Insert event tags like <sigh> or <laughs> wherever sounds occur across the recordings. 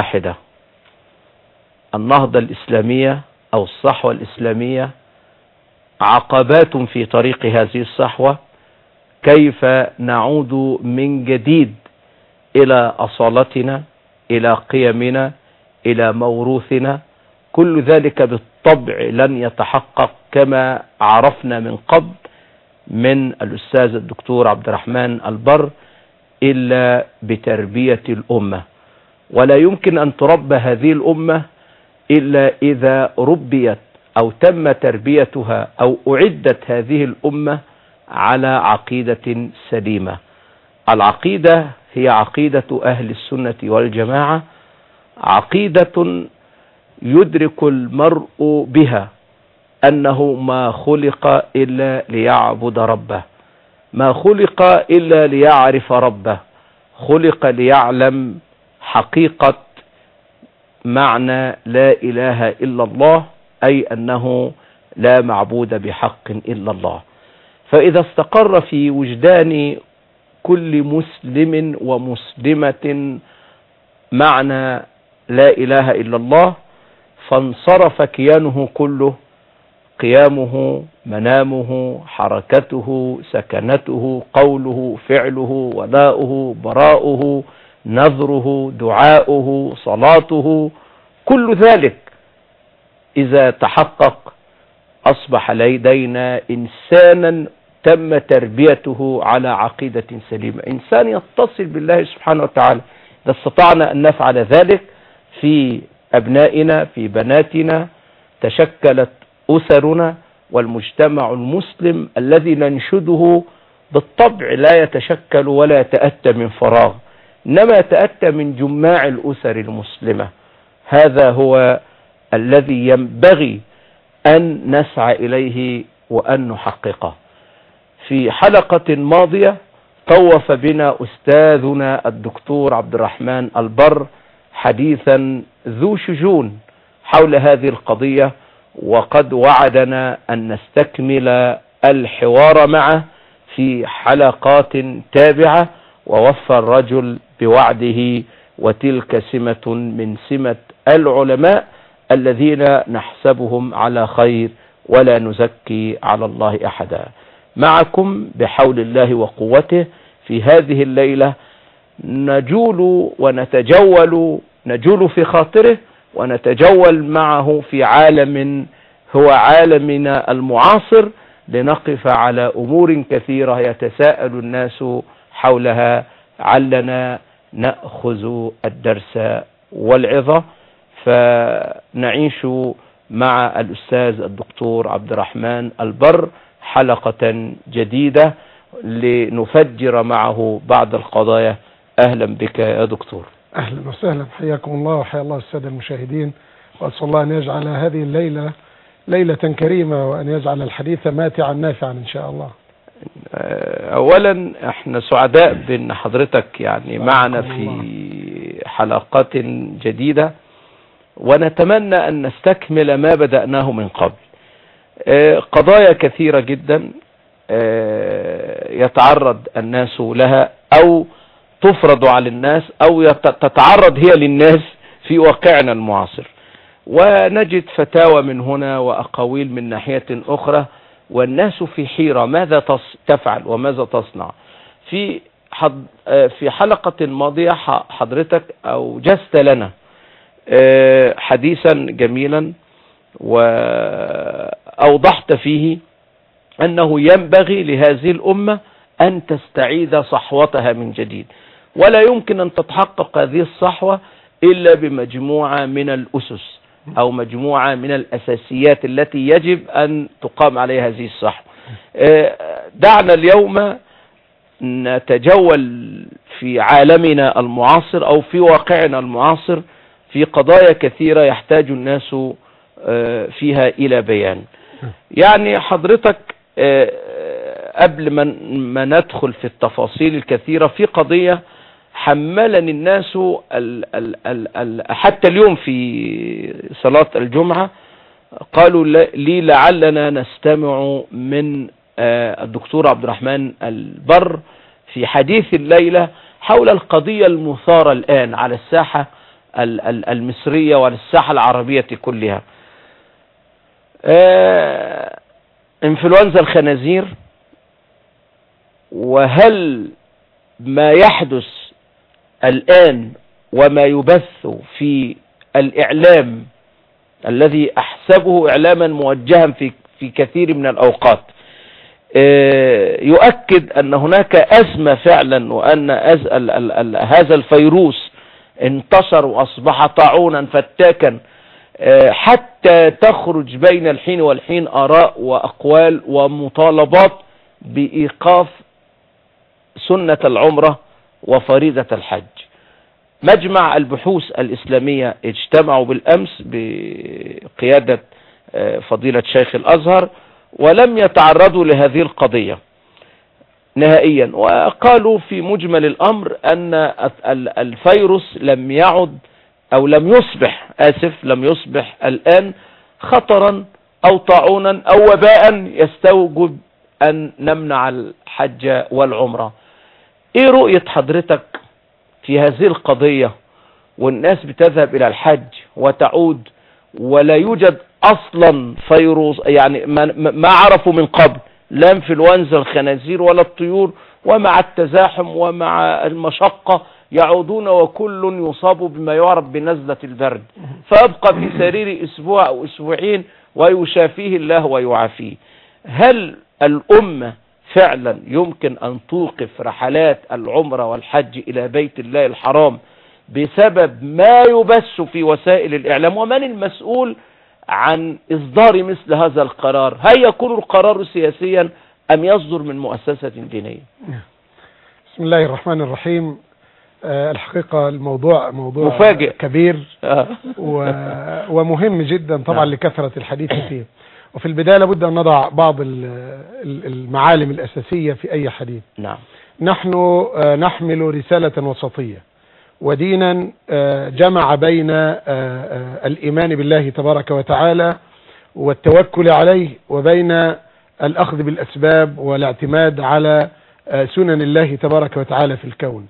واحدة. النهضة الإسلامية أو الصحوة الإسلامية عقبات في طريق هذه الصحوة. كيف نعود من جديد إلى أصالتنا إلى قيمنا إلى موروثنا. كل ذلك بالطبع لن يتحقق كما عرفنا من قبل من الأستاذ الدكتور عبد الرحمن البر إلا بتربية الأمة. ولا يمكن أن تربى هذه الأمة إلا إذا ربيت أو تم تربيتها أو أعدت هذه الأمة على عقيدة سليمة. العقيدة هي عقيدة أهل السنة والجماعة. عقيدة يدرك المرء بها أنه ما خلق إلا ليعبد ربه. ما خلق إلا ليعرف ربه. خلق ليعلم حقيقة معنى لا إله إلا الله أي أنه لا معبود بحق إلا الله. فإذا استقر في وجدان كل مسلم ومسلمة معنى لا إله إلا الله فانصرف كيانه كله قيامه منامه حركته سكنته قوله فعله ولاؤه براؤه نذره دعاؤه صلاته كل ذلك إذا تحقق أصبح لدينا إنسانا تم تربيته على عقيدة سليمة. إنسان يتصل بالله سبحانه وتعالى. إذا استطعنا أن نفعل ذلك في أبنائنا في بناتنا تشكلت أسرنا والمجتمع المسلم الذي ننشده بالطبع لا يتشكل ولا يتأتى من فراغ. إنما يتأتى من جماع الأسر المسلمة. هذا هو الذي ينبغي أن نسعى إليه وأن نحققه. في حلقة ماضية طوف بنا أستاذنا الدكتور عبد الرحمن البر حديثا ذو شجون حول هذه القضية وقد وعدنا أن نستكمل الحوار معه في حلقات تابعة. ووفى الرجل بوعده وتلك سمة من سمة العلماء الذين نحسبهم على خير ولا نزكي على الله أحدا. معكم بحول الله وقوته في هذه الليلة نجول ونتجول نجول في خاطره ونتجول معه في عالم هو عالمنا المعاصر لنقف على أمور كثيرة يتساءل الناس حولها. علنا نأخذ الدرس والعظة فنعيش مع الأستاذ الدكتور عبد الرحمن البر حلقة جديدة لنفجر معه بعض القضايا. أهلا بك يا دكتور. أهلا وسهلا حياكم الله وحيا الله السادة المشاهدين. وأسأل الله أن يجعل هذه الليلة ليلة كريمة وأن يجعل الحديث ماتعا نافعا إن شاء الله. أولا إحنا سعداء بأن حضرتك يعني معنا في حلقات جديدة ونتمنى أن نستكمل ما بدأناه من قبل. قضايا كثيرة جدا يتعرض الناس لها أو تفرض على الناس أو تتعرض هي للناس في واقعنا المعاصر. ونجد فتاوى من هنا وأقاويل من ناحية أخرى. والناس في حيرة ماذا تفعل وماذا تصنع؟ في في حلقة ماضية حضرتك أوجزت لنا حديثا جميلا وأوضحت فيه أنه ينبغي لهذه الأمة أن تستعيد صحوتها من جديد. ولا يمكن أن تتحقق هذه الصحوة إلا بمجموعة من الأسس. أو مجموعة من الأساسيات التي يجب أن تقام عليها هذه الصحوة دعنا اليوم نتجول في عالمنا المعاصر أو في واقعنا المعاصر في قضايا كثيرة يحتاج الناس فيها إلى بيان. يعني حضرتك قبل ما ندخل في التفاصيل الكثيرة في قضية حملني الناس ال ال ال ال حتى اليوم في صلاة الجمعة قالوا لي لعلنا نستمع من الدكتور عبد الرحمن البر في حديث الليلة حول القضية المثارة الآن على الساحة ال- ال- المصرية وللساحة العربية كلها. آه، إنفلونزا الخنازير وهل ما يحدث الآن وما يبث في الإعلام الذي أحسبه إعلاما موجها في في كثير من الأوقات آه، يؤكد أن هناك أزمة فعلا وأن. هذا الفيروس انتشر وأصبح طاعونا فتاكا آه، حتى تخرج بين الحين والحين آراء وأقوال ومطالبات بإيقاف سنة العمرة وفريضة الحج. مجمع البحوث الإسلامية اجتمعوا بالأمس بقيادة آه، فضيلة شيخ الأزهر ولم يتعرضوا لهذه القضية نهائيا. وقالوا في مجمل الأمر أن ال- الفيروس لم يعد أو لم يصبح آسف لم يصبح الآن خطرا أو طاعونا أو وباء يستوجب أن نمنع الحج والعمرة. إيه رؤية حضرتك في هذه القضية؟ والناس بتذهب إلى الحج وتعود ولا يوجد أصلا فيروس يعني ما, عرفوا من قبل لا إنفلونزا الخنازير ولا الطيور ومع التزاحم ومع المشقة يعودون وكل يصاب بما يعرف بنزلة البرد. فيبقى في سرير أسبوع أو أسبوعين ويشافيه الله ويعافيه. هل الأمة فعلا يمكن أن توقف رحلات العمرة والحج إلى بيت الله الحرام بسبب ما يبث في وسائل الإعلام ومن المسؤول عن إصدار مثل هذا القرار هل يكون القرار سياسيا أم يصدر من مؤسسة دينية بسم الله الرحمن الرحيم آه، الحقيقة الموضوع موضوع مفاجئ. كبير آه. و... ومهم جدا طبعا نعم. لكثرة الحديث فيه وفي البداية لابد أن نضع بعض ال- ال- المعالم الأساسية في أي حديث. نعم. نحن آه، نحمل رسالة وسطية. ودينا آه، جمع بين آه، الإيمان بالله تبارك وتعالى والتوكل عليه وبين الأخذ بالأسباب والاعتماد على سنن الله تبارك وتعالى في الكون.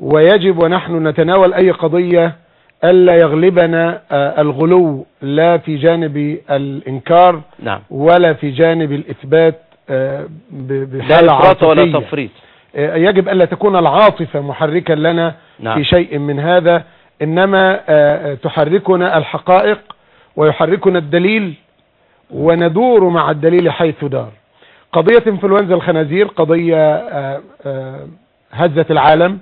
ويجب ونحن نتناول أي قضية ألا يغلبنا آه، الغلو لا في جانب الإنكار نعم ولا في جانب الإثبات آه، بحالة إفراط ولا عاطفية. تفريط يجب ألا تكون العاطفة محركا لنا نعم. في شيء من هذا إنما آه، تحركنا الحقائق ويحركنا الدليل وندور مع الدليل حيث دار قضية انفلونزا الخنازير قضية آه، آه، هزت العالم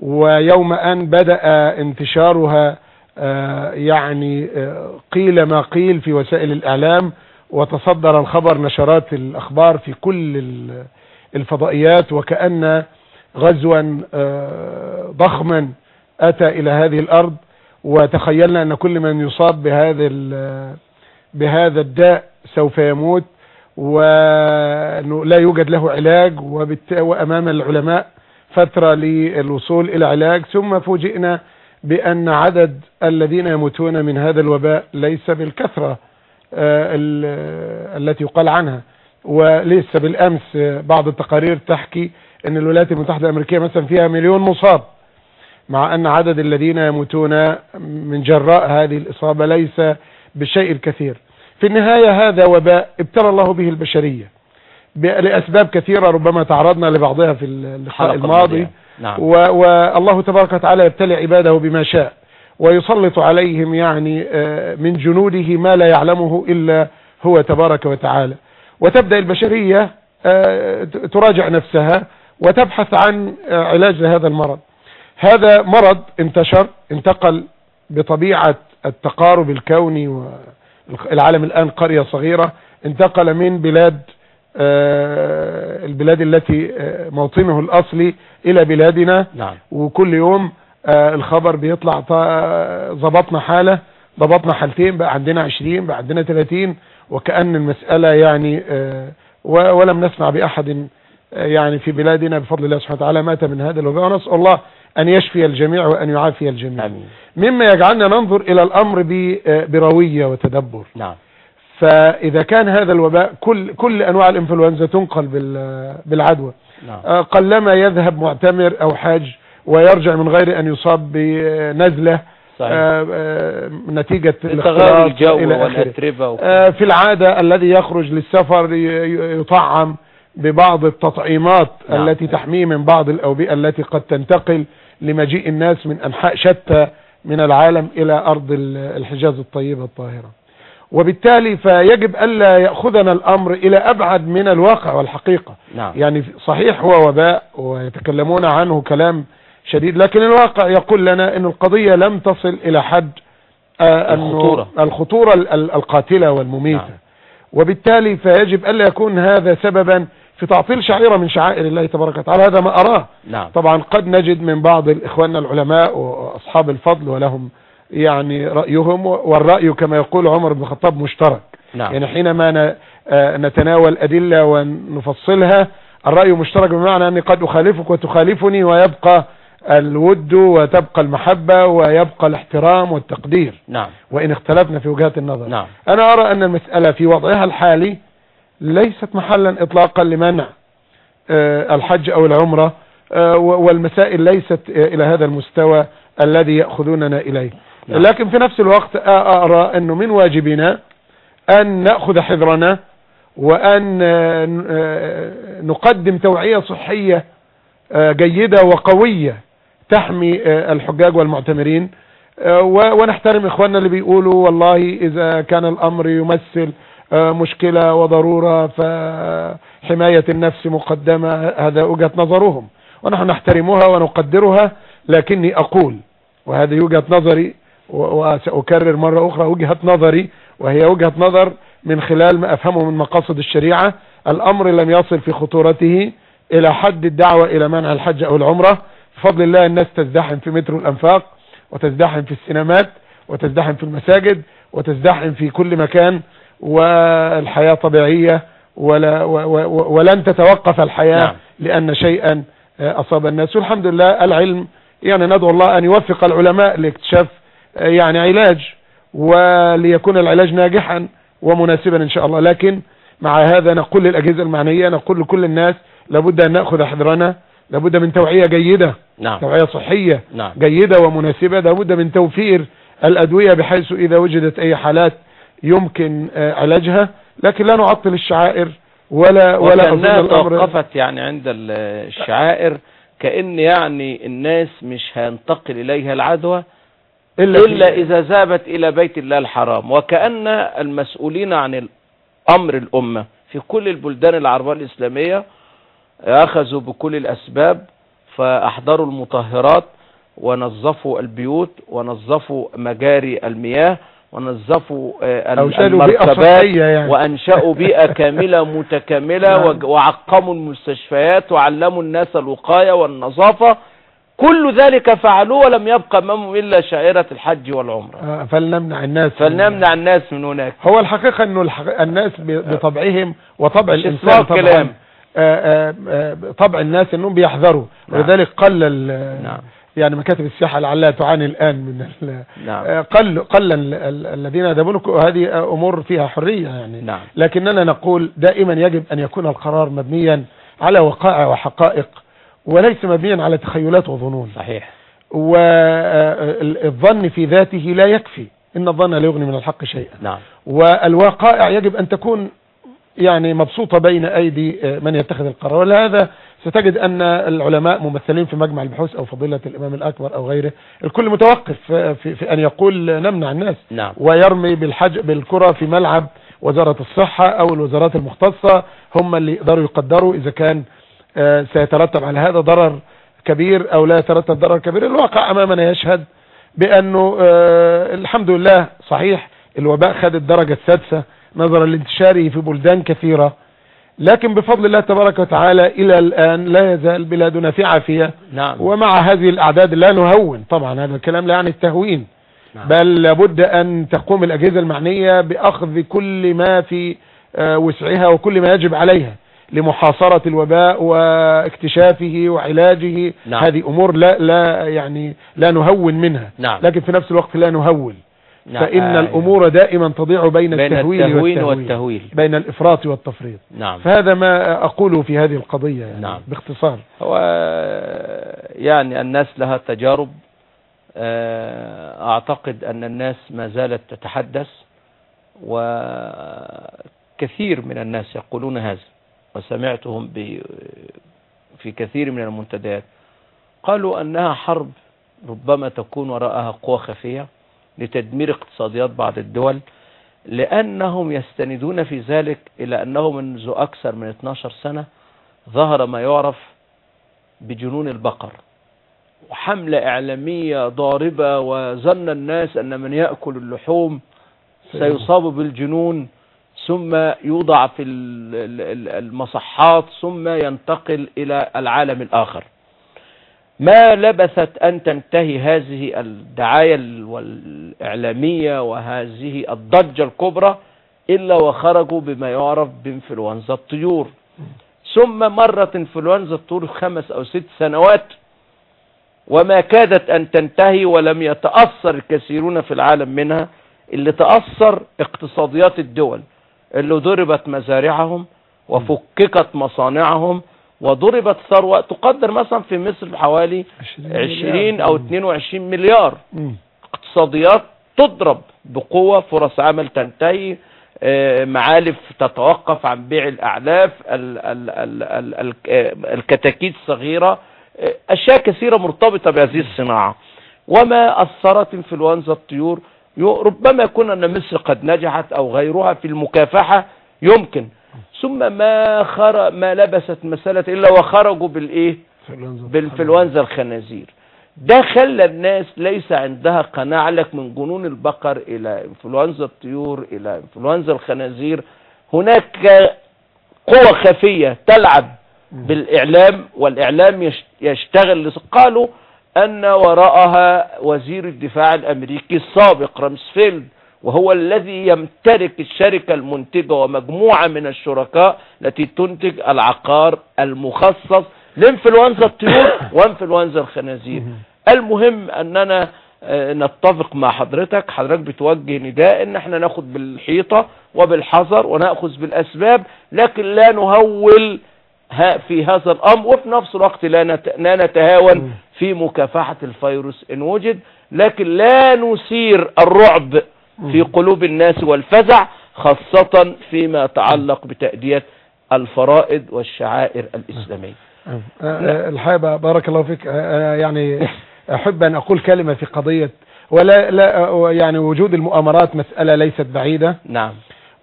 ويوم أن بدأ انتشارها آه، يعني آه، قيل ما قيل في وسائل الإعلام وتصدر الخبر نشرات الأخبار في كل ال- الفضائيات وكأن غزوا آه، ضخما أتى إلى هذه الأرض. وتخيلنا أن كل من يصاب بهذا بهذا الداء سوف يموت وأنه لا يوجد له علاج وأمام العلماء فترة للوصول إلى علاج ثم فوجئنا بأن عدد الذين يموتون من هذا الوباء ليس بالكثرة آه، ال- التي يقال عنها. ولسه بالأمس آه، بعض التقارير تحكي أن الولايات المتحدة الأمريكية مثلا فيها مليون مصاب. مع أن عدد الذين يموتون من جراء هذه الإصابة ليس بالشيء الكثير. في النهاية هذا وباء ابتلى الله به البشرية. لأسباب كثيرة ربما تعرضنا لبعضها في اللقاء الماضي. نعم. والله تبارك وتعالى يبتلي عباده بما شاء ويسلط عليهم يعني آه، من جنوده ما لا يعلمه إلا هو تبارك وتعالى. وتبدأ البشرية آه، تراجع نفسها وتبحث عن آه، علاج لهذا المرض. هذا مرض انتشر انتقل بطبيعة التقارب الكوني والعالم الآن قرية صغيرة انتقل من بلاد البلاد التي آه، موطنه الأصلي إلى بلادنا. نعم. وكل يوم آه، الخبر بيطلع ضبطنا حالة ضبطنا حالتين بقى عندنا 20 بقى عندنا 30 وكأن المسألة يعني آه، ولم نسمع بأحد آه، يعني في بلادنا بفضل الله سبحانه وتعالى مات من هذا الوباء. ونسأل الله أن يشفي الجميع وأن يعافي الجميع. آمين. مما يجعلنا ننظر إلى الأمر آه، بروية وتدبر. نعم. فإذا كان هذا الوباء كل كل أنواع الإنفلونزا تنقل بال- بالعدوى. نعم. آه، قلما يذهب معتمر أو حاج ويرجع من غير أن يصاب بنزلة صحيح. آه، آه، نتيجة تغير الاختلاط الجو. والأتربة في العادة الذي يخرج للسفر يطعم ببعض التطعيمات نعم. التي تحميه من بعض الأوبئة التي قد تنتقل لمجيء الناس من أنحاء شتى من العالم إلى أرض ال- الحجاز الطيبة الطاهرة. وبالتالي فيجب ألا يأخذنا الأمر إلى أبعد من الواقع والحقيقة. نعم. يعني صحيح هو وباء ويتكلمون عنه كلام شديد لكن الواقع يقول لنا أن القضية لم تصل إلى حد آه، الخطورة. الخطورة ال- ال- القاتلة والمميتة. نعم. وبالتالي فيجب ألا يكون هذا سببا في تعطيل شعيرة من شعائر الله تبارك وتعالى. هذا ما أراه. نعم. طبعا قد نجد من بعض إخواننا العلماء وأصحاب الفضل ولهم يعني رأيهم والرأي كما يقول عمر بن الخطاب مشترك. نعم. يعني حينما آه، نتناول أدلة ونفصلها الرأي مشترك بمعنى أني قد أخالفك وتخالفني ويبقى الود وتبقى المحبة ويبقى الاحترام والتقدير. نعم. وإن اختلفنا في وجهات النظر. نعم. أنا أرى أن المسألة في وضعها الحالي ليست محلا إطلاقا لمنع آه، الحج أو العمرة آه، والمسائل ليست إلى هذا المستوى الذي يأخذوننا إليه. لكن في نفس الوقت أرى أنه من واجبنا أن نأخذ حذرنا وأن آه، آه، نقدم توعية صحية آه، جيدة وقوية تحمي الحجاج والمعتمرين ونحترم إخواننا اللي بيقولوا والله إذا كان الأمر يمثل مشكلة وضرورة فحماية النفس مقدمة هذا وجهة نظرهم. ونحن نحترمها ونقدرها لكني أقول وهذه وجهة نظري وسأكرر مرة أخرى وجهة نظري وهي وجهة نظر من خلال ما أفهمه من مقاصد الشريعة. الأمر لم يصل في خطورته إلى حد الدعوة إلى منع الحج أو العمرة. بفضل الله الناس تزدحم في مترو الأنفاق وتزدحم في السينمات وتزدحم في المساجد وتزدحم في كل مكان والحياة طبيعية ولا و و ولن تتوقف الحياة نعم. لأن شيئا آه، أصاب الناس. والحمد لله العلم يعني ندعو الله أن يوفق العلماء لاكتشاف يعني علاج وليكون العلاج ناجحا ومناسبا إن شاء الله. لكن مع هذا نقول للأجهزة المعنية نقول لكل الناس لابد أن نأخذ حذرنا لابد من توعية جيدة نعم. توعية صحية نعم. جيدة ومناسبة لابد من توفير الأدوية بحيث إذا وجدت أي حالات يمكن آه، علاجها. لكن لا نعطل الشعائر ولا ولا الأمر توقفت يعني عند ال- الشعائر كأن يعني الناس مش هينتقل إليها العدوى. إلا, إلا إذا ذهبت إلى بيت الله الحرام وكأن المسؤولين عن أمر الأمة في كل البلدان العربية الإسلامية أخذوا بكل الأسباب فأحضروا المطهرات ونظفوا البيوت ونظفوا مجاري المياه ونظفوا آه، المركبات يعني. وأنشأوا بيئة <laughs> كاملة متكاملة نعم. وعقموا المستشفيات وعلموا الناس الوقاية والنظافة كل ذلك فعلوه ولم يبقى أمامهم إلا شعيرة الحج والعمرة. آه، فلنمنع الناس فلنمنع الناس من هناك. هو الحقيقة أنه الح- الناس ب- بطبعهم وطبع إطلاق طبعا. كلام. آه، آه، آه، طبع الناس أنهم بيحذروا. نعم. ولذلك قل ال- نعم. يعني مكاتب السياحة لعلها تعاني الآن من ال- نعم. آه، قل قل ال- ال- الذين يذهبون وهذه أمور فيها حرية يعني. نعم. لكننا نقول دائما يجب أن يكون القرار مبنيا على وقائع وحقائق. وليس مبنيا على تخيلات وظنون. صحيح. والظن في ذاته لا يكفي. إن الظن لا يغني من الحق شيئا. نعم. والوقائع يجب أن تكون يعني مبسوطة بين أيدي آه، من يتخذ القرار. ولهذا ستجد أن العلماء ممثلين في مجمع البحوث أو فضيلة الإمام الأكبر أو غيره الكل متوقف آه، في, في أن يقول نمنع الناس. نعم. ويرمي بالحج بالكرة في ملعب وزارة الصحة أو الوزارات المختصة هم اللي يقدروا يقدروا إذا كان آه، سيترتب على هذا ضرر كبير أو لا يترتب ضرر كبير. الواقع أمامنا يشهد بأنه آه، الحمد لله صحيح الوباء خد الدرجة السادسة نظرا لانتشاره في بلدان كثيرة. لكن بفضل الله تبارك وتعالى إلى الآن لا يزال بلادنا في عافية. نعم. ومع هذه الأعداد لا نهون طبعا هذا الكلام لا يعني التهوين. نعم. بل لابد أن تقوم الأجهزة المعنية بأخذ كل ما في آه، وسعها وكل ما يجب عليها. لمحاصرة الوباء واكتشافه وعلاجه. نعم. هذه أمور لا لا يعني لا نهون منها. نعم. لكن في نفس الوقت لا نهول نعم. فإن آه، الأمور دائما تضيع بين, بين التهويل, التهوين والتهويل. والتهويل. بين الإفراط والتفريط. نعم. فهذا ما أقوله في هذه القضية يعني نعم. باختصار. هو يعني الناس لها تجارب. آه، أعتقد أن الناس ما زالت تتحدث وكثير من الناس يقولون هذا. وسمعتهم في كثير من المنتديات. قالوا أنها حرب ربما تكون وراءها قوى خفية لتدمير اقتصاديات بعض الدول لأنهم يستندون في ذلك إلى أنه منذ أكثر من 12 سنة ظهر ما يعرف بجنون البقر. وحملة إعلامية ضاربة وظن الناس أن من يأكل اللحوم سيصاب بالجنون. ثم يوضع في ال- ال- ال- المصحات ثم ينتقل إلى العالم الآخر. ما لبثت أن تنتهي هذه الدعاية ال- والإعلامية وهذه الضجة الكبرى إلا وخرجوا بما يعرف بإنفلونزا الطيور. ثم مرت إنفلونزا الطيور خمس أو ست سنوات وما كادت أن تنتهي ولم يتأثر الكثيرون في العالم منها اللي تأثر اقتصاديات الدول. اللي ضربت مزارعهم وفككت مصانعهم وضربت ثروة تقدر مثلا في مصر بحوالي 20 أو 22 مليار. اقتصاديات تضرب بقوة فرص عمل تنتهي آه، معالف تتوقف عن بيع الأعلاف ال ال ال ال ال آه، الكتاكيت الصغيرة. آه، أشياء كثيرة مرتبطة بهذه الصناعة. وما أثرت انفلونزا الطيور يو- ربما يكون أن مصر قد نجحت أو غيرها في المكافحة يمكن. ثم ما خر ما لبست مسألة إلا وخرجوا بالإيه؟ إنفلونزا. بالانفلونزا الخنازير. ده خلى الناس ليس عندها قناعة لك من جنون البقر إلى إنفلونزا الطيور إلى إنفلونزا الخنازير. هناك قوة خفية تلعب بالإعلام والإعلام يش- يشتغل قالوا أن وراءها وزير الدفاع الأمريكي السابق رامسفيلد وهو الذي يمتلك الشركة المنتجة ومجموعة من الشركاء التي تنتج العقار المخصص لإنفلونزا الطيور <coughs> وإنفلونزا الخنازير. المهم أننا آه، نتفق مع حضرتك حضرتك بتوجه نداء إن إحنا ناخد بالحيطة وبالحذر ونأخذ بالأسباب لكن لا نهول في هذا الأمر وفي نفس الوقت لا نت- لا نتهاون في مكافحة الفيروس إن وجد لكن لا نثير الرعب في قلوب الناس والفزع خاصة فيما يتعلق بتأدية الفرائض والشعائر الإسلامية. آه، آه، الحقيقة بارك الله فيك. آه، يعني أحب أن أقول كلمة في قضية ولا لا يعني وجود المؤامرات مسألة ليست بعيدة. نعم.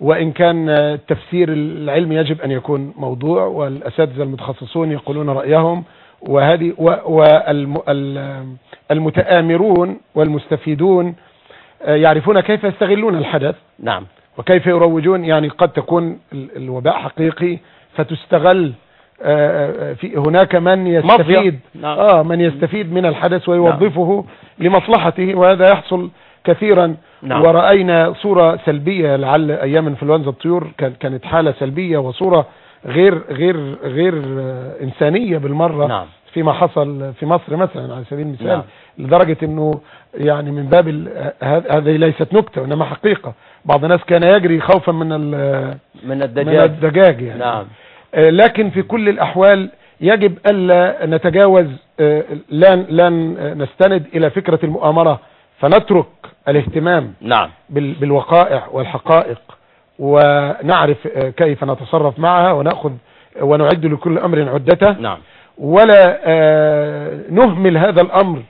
وإن كان آه، التفسير العلمي يجب أن يكون موضوع والأساتذة المتخصصون يقولون رأيهم وهذه والمتآمرون والمستفيدون آه، يعرفون كيف يستغلون الحدث. نعم. وكيف يروجون يعني قد تكون ال- الوباء حقيقي فتستغل آه، آه، في هناك من يستفيد. نعم. آه من يستفيد من الحدث ويوظفه لمصلحته وهذا يحصل كثيرا. نعم. ورأينا صورة سلبية لعل أيام إنفلونزا الطيور كان- كانت حالة سلبية وصورة غير غير غير إنسانية بالمرة نعم. فيما حصل في مصر مثلا على سبيل المثال. نعم. لدرجة إنه يعني من باب هذه ليست نكتة وانما حقيقة. بعض الناس كان يجري خوفا من من من الدجاج. الدجاج يعني. نعم. آه، لكن في كل الأحوال يجب ألا نتجاوز آه، لا لا نستند إلى فكرة المؤامرة. فنترك الاهتمام نعم. بال- بالوقائع والحقائق ونعرف آه، كيف نتصرف معها ونأخذ ونعد لكل أمر عدته. نعم. ولا آه، نهمل هذا الأمر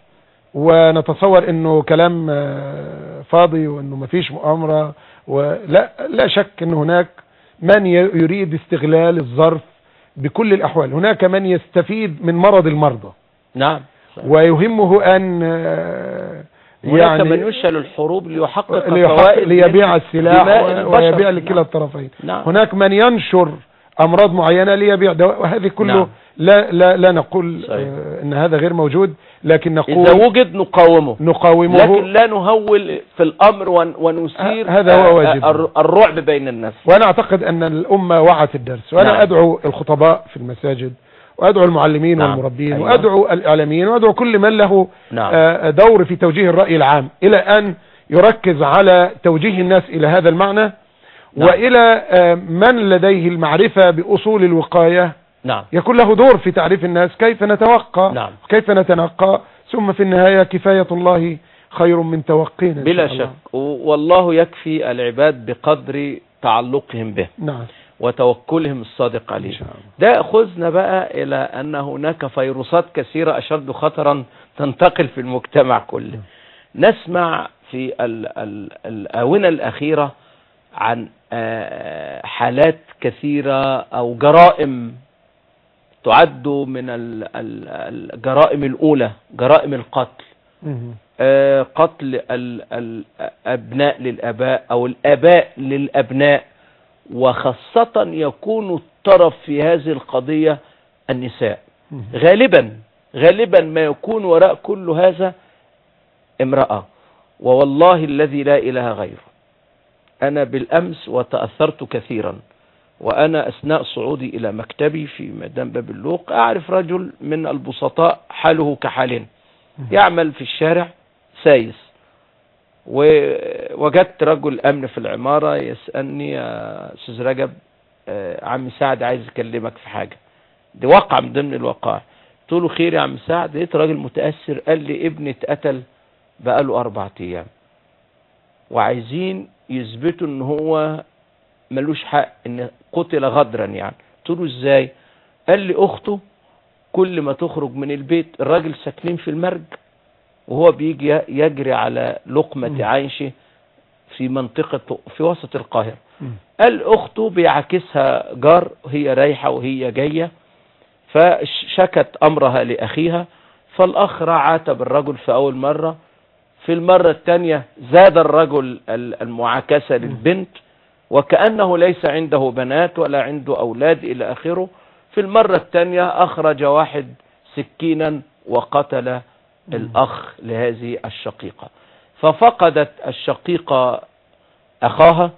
ونتصور إنه كلام آه، فاضي وإنه مفيش مؤامرة ولا لا شك إن هناك من يريد استغلال الظرف بكل الأحوال. هناك من يستفيد من مرض المرضى. نعم. ويهمه أن آه، هناك من يشعل الحروب ليحقق ليبيع السلاح. ويبيع لكلا نعم. الطرفين نعم. هناك من ينشر أمراض معينة ليبيع دواء وهذه كله نعم. لا لا لا نقول صحيح. آه، إن هذا غير موجود لكن نقول وجد نقاومه نقاومه لكن لا نهول في الأمر ون- ونثير هذا هو آه، واجبنا. الر- الرعب بين الناس وأنا أعتقد أن الأمة وعت الدرس وأنا نعم. أدعو الخطباء في المساجد وأدعو المعلمين نعم. والمربين أيوة. وأدعو الإعلاميين وأدعو كل من له نعم. آه، دور في توجيه الرأي العام إلى أن يركز على توجيه الناس إلى هذا المعنى نعم. وإلى آه، من لديه المعرفة بأصول الوقاية نعم يكون له دور في تعريف الناس كيف نتوقع نعم. كيف نتنقى ثم في النهاية كفاية الله خير من توقينا بلا. شك والله يكفي العباد بقدر تعلقهم به نعم وتوكلهم الصادق عليه. ده يأخذنا بقى إلى أن هناك فيروسات كثيرة أشد خطرا تنتقل في المجتمع كله. نسمع في ال ال الآونة الأخيرة عن آه، حالات كثيرة أو جرائم تعد من ال- ال- الجرائم الأولى جرائم القتل. آه، قتل ال- الأبناء للآباء أو الآباء للأبناء. وخاصة يكون الطرف في هذه القضية النساء. غالبا غالبا ما يكون وراء كل هذا امرأة. ووالله الذي لا إله غيره. أنا بالأمس وتأثرت كثيرا. وأنا أثناء صعودي إلى مكتبي في ميدان باب اللوق أعرف رجل من البسطاء حاله كحالنا يعمل في الشارع سايس. ووجدت رجل أمن في العمارة يسألني يا أستاذ رجب آه، عم سعد عايز يكلمك في حاجة. دي واقع من ضمن الواقع. قلت له خير يا عم سعد. لقيت راجل متأثر قال لي ابني اتقتل بقاله أربع أيام. وعايزين يثبتوا إن هو ملوش حق إن قتل غدرا يعني. قلت له إزاي؟ قال لي أخته كل ما تخرج من البيت الراجل ساكنين في المرج وهو بيجي يجري على. لقمة عيشه في منطقة في وسط القاهرة. قال اخته بيعكسها جار هي رايحة وهي جاية فشكت أمرها لأخيها فالأخ راح عاتب الرجل في أول مرة في المرة الثانية زاد الرجل ال- المعاكسة للبنت وكأنه ليس عنده بنات ولا عنده أولاد إلى آخره في المرة الثانية أخرج واحد سكينا وقتل الأخ لهذه الشقيقة. ففقدت الشقيقة أخاها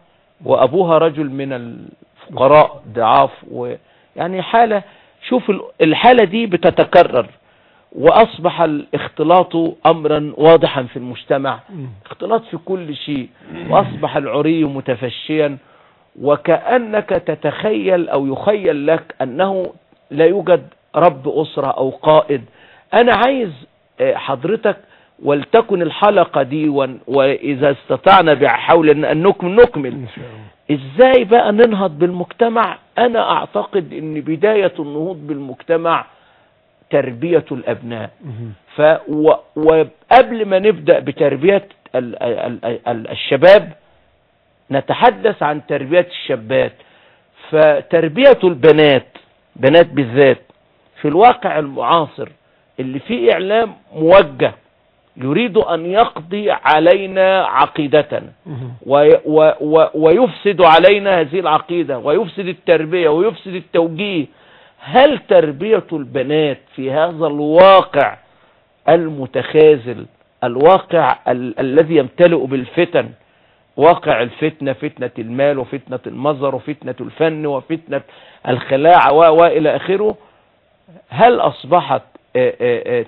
وأبوها رجل من الفقراء ضعاف ويعني حالة شوف ال- الحالة دي بتتكرر وأصبح الاختلاط أمرا واضحا في المجتمع. اختلاط في كل شيء وأصبح العري متفشيا وكأنك تتخيل أو يخيل لك أنه لا يوجد رب أسرة أو قائد. أنا عايز حضرتك ولتكن الحلقة دي وإذا استطعنا بحول أن أن نكمل. نكمل إزاي بقى ننهض بالمجتمع؟ أنا أعتقد إن بداية النهوض بالمجتمع تربية الأبناء. مهم. ف و- وقبل ما نبدأ بتربية ال ال ال ال الشباب نتحدث عن تربية الشابات. فتربية البنات بنات بالذات في الواقع المعاصر اللي فيه إعلام موجه يريد أن يقضي علينا عقيدتنا. ويفسد علينا هذه العقيدة ويفسد التربية ويفسد التوجيه. هل تربية البنات في هذا الواقع المتخاذل الواقع ال الذي يمتلئ بالفتن واقع الفتنة فتنة المال وفتنة المظهر وفتنة الفن وفتنة الخلاعة وإلى آخره؟ هل أصبحت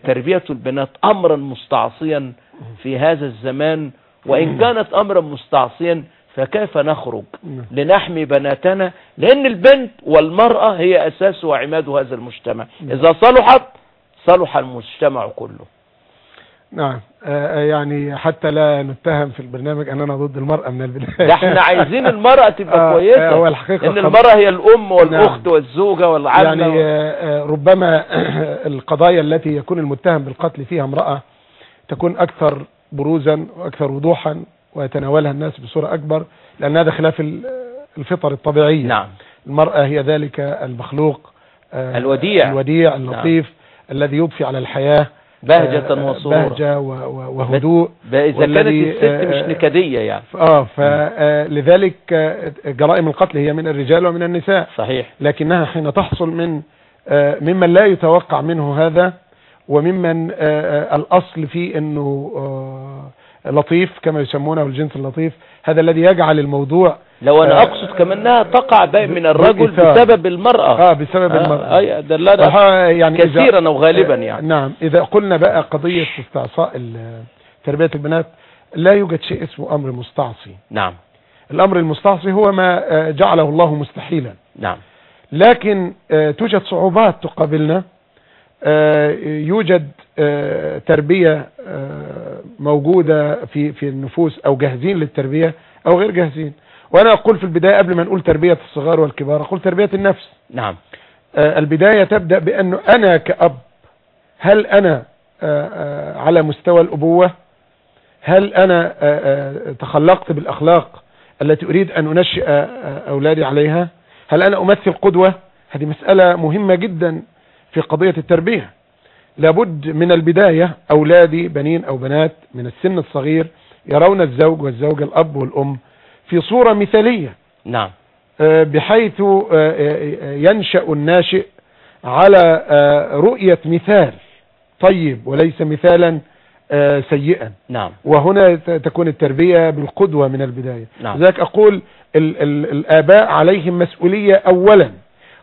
تربية البنات أمرا مستعصيا في هذا الزمان وإن كانت أمرا مستعصيا فكيف نخرج. لنحمي بناتنا؟ لأن البنت والمرأة هي أساس وعماد هذا المجتمع. إذا صلحت صلح المجتمع كله. نعم. آه، يعني حتى لا نتهم في البرنامج أننا ضد المرأة من البداية. ده إحنا عايزين المرأة تبقى <laughs> آه، كويسة آه، هو الحقيقة إن المرأة هي الأم والأخت نعم. والزوجة والعمة يعني آه، آه، ربما <clears throat> القضايا التي يكون المتهم بالقتل فيها امرأة تكون أكثر بروزا وأكثر وضوحا ويتناولها الناس بصورة أكبر لأن هذا خلاف ال- الفطر الطبيعية. نعم. المرأة هي ذلك المخلوق آه، الوديع. الوديع اللطيف الذي يضفي على الحياة. بهجة آه، وسرورا بهجة وهدوء. إذا كانت الست آه، مش نكدية يعني. آه فلذلك جرائم القتل هي من الرجال ومن النساء. صحيح. لكنها حين تحصل من آه، ممن لا يتوقع منه هذا وممن آه، آه، الأصل فيه أنه آه، لطيف كما يسمونه الجنس اللطيف هذا الذي يجعل الموضوع لو أنا آه، أقصد كمان إنها تقع من الرجل. بسبب المرأة. آه بسبب المرأة. اي ده اللي أنا والحقيقة يعني كثيرا أو غالبا آه، يعني. نعم. إذا قلنا بقى قضية استعصاء تربية البنات لا يوجد شيء اسمه أمر مستعصي. نعم. الأمر المستعصي هو ما آه، جعله الله مستحيلا. نعم. لكن آه، توجد صعوبات تقابلنا. آه، يوجد آه، تربية آه، موجودة في في النفوس أو جاهزين للتربية أو غير جاهزين. وأنا أقول في البداية قبل ما نقول تربية الصغار والكبار أقول تربية النفس. نعم. آه، البداية تبدأ بأنه أنا كأب هل أنا آه، آه، على مستوى الأبوة؟ هل آه، تخلقت بالأخلاق التي أريد أن أنشئ آه، أولادي عليها؟ هل أنا أمثل قدوة؟ هذه مسألة مهمة جدا في قضية التربية. لابد من البداية أولادي بنين أو بنات من السن الصغير يرون الزوج والزوجة الأب والأم في صورة مثالية. نعم. آه، بحيث آه، آه، ينشأ الناشئ على رؤية مثال طيب وليس مثالا سيئا. نعم. وهنا تكون التربية بالقدوة من البداية. نعم. لذلك أقول ال ال الآباء عليهم مسؤولية أولا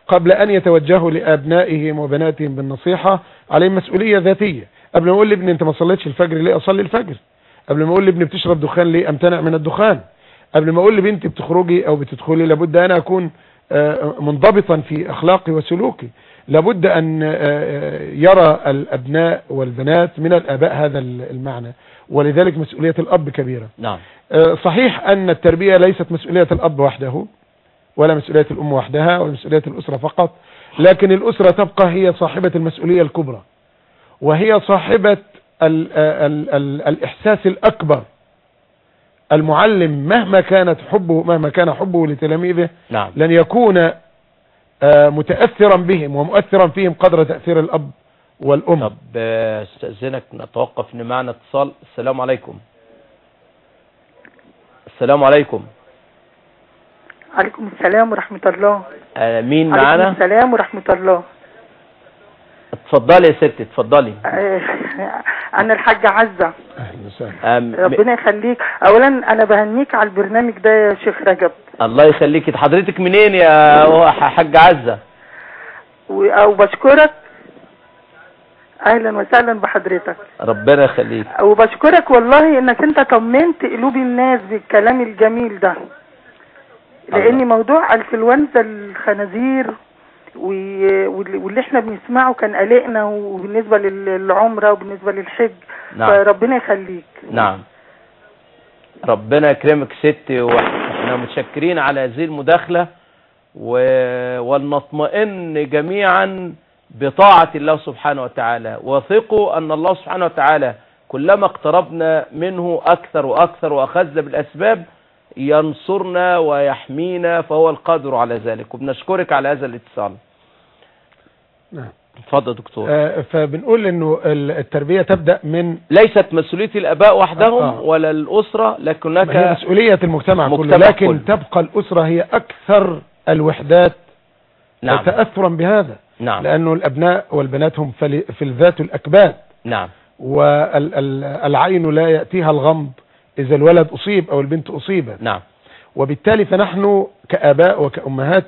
قبل أن يتوجهوا لأبنائهم وبناتهم بالنصيحة عليهم مسؤولية ذاتية. قبل ما أقول لابني أنت ما صليتش الفجر ليه أصلي الفجر؟ قبل ما أقول لابني بتشرب دخان ليه أمتنع من الدخان؟ قبل ما أقول لبنتي بتخرجي أو بتدخلي لابد أنا أكون آه، منضبطا في أخلاقي وسلوكي. لابد أن آه، يرى الأبناء والبنات من الآباء هذا المعنى. ولذلك مسؤولية الأب كبيرة. نعم. آه، صحيح أن التربية ليست مسؤولية الأب وحده ولا مسؤولية الأم وحدها ولا مسؤولية الأسرة فقط لكن الأسرة تبقى هي صاحبة المسؤولية الكبرى وهي صاحبة ال ال ال الإحساس الأكبر المعلم مهما كانت حبه مهما كان حبه لتلاميذه نعم. لن يكون آه، متأثرا بهم ومؤثرا فيهم قدر تأثير الأب والأم. طب آه، استأذنك نتوقف ان معنا اتصال. السلام عليكم. السلام عليكم. عليكم السلام ورحمة الله. آه، مين عليكم معانا؟ السلام ورحمة الله. اتفضلي يا ست اتفضلي. آه، وسهلا. آم، م- ربنا يخليك. أولا أنا بهنيك على البرنامج ده يا شيخ رجب. الله يخليك. حضرتك منين يا حاج عزة؟ و- أو بشكرك. أهلا وسهلا بحضرتك. ربنا يخليك. وبشكرك والله إنك أنت طمنت قلوب الناس بالكلام الجميل ده. لأن موضوع انفلونزا الخنازير واللي واللي إحنا بنسمعه كان قلقنا وبالنسبة لل- للعمرة وبالنسبة للحج. نعم. فربنا يخليك. نعم. ربنا يكرمك ست وإحنا متشكرين على هذه المداخلة و... ولنطمئن جميعا بطاعة الله سبحانه وتعالى. وثقوا أن الله سبحانه وتعالى كلما اقتربنا منه أكثر وأكثر وأخذنا بالأسباب ينصرنا ويحمينا فهو القادر على ذلك. وبنشكرك على هذا الاتصال. نعم. اتفضل دكتور. آه، فبنقول إنه ال- التربية تبدأ من ليست مسؤولية الآباء وحدهم آه. ولا الأسرة لكن ما هي هناك مسؤولية المجتمع كله لكن كله. تبقى الأسرة هي أكثر الوحدات نعم. تأثرا بهذا. نعم. لأنه الأبناء والبنات هم في الذات الأكباد نعم. والعين لا يأتيها الغمض إذا الولد أصيب أو البنت أصيبت نعم. وبالتالي فنحن كآباء وكأمهات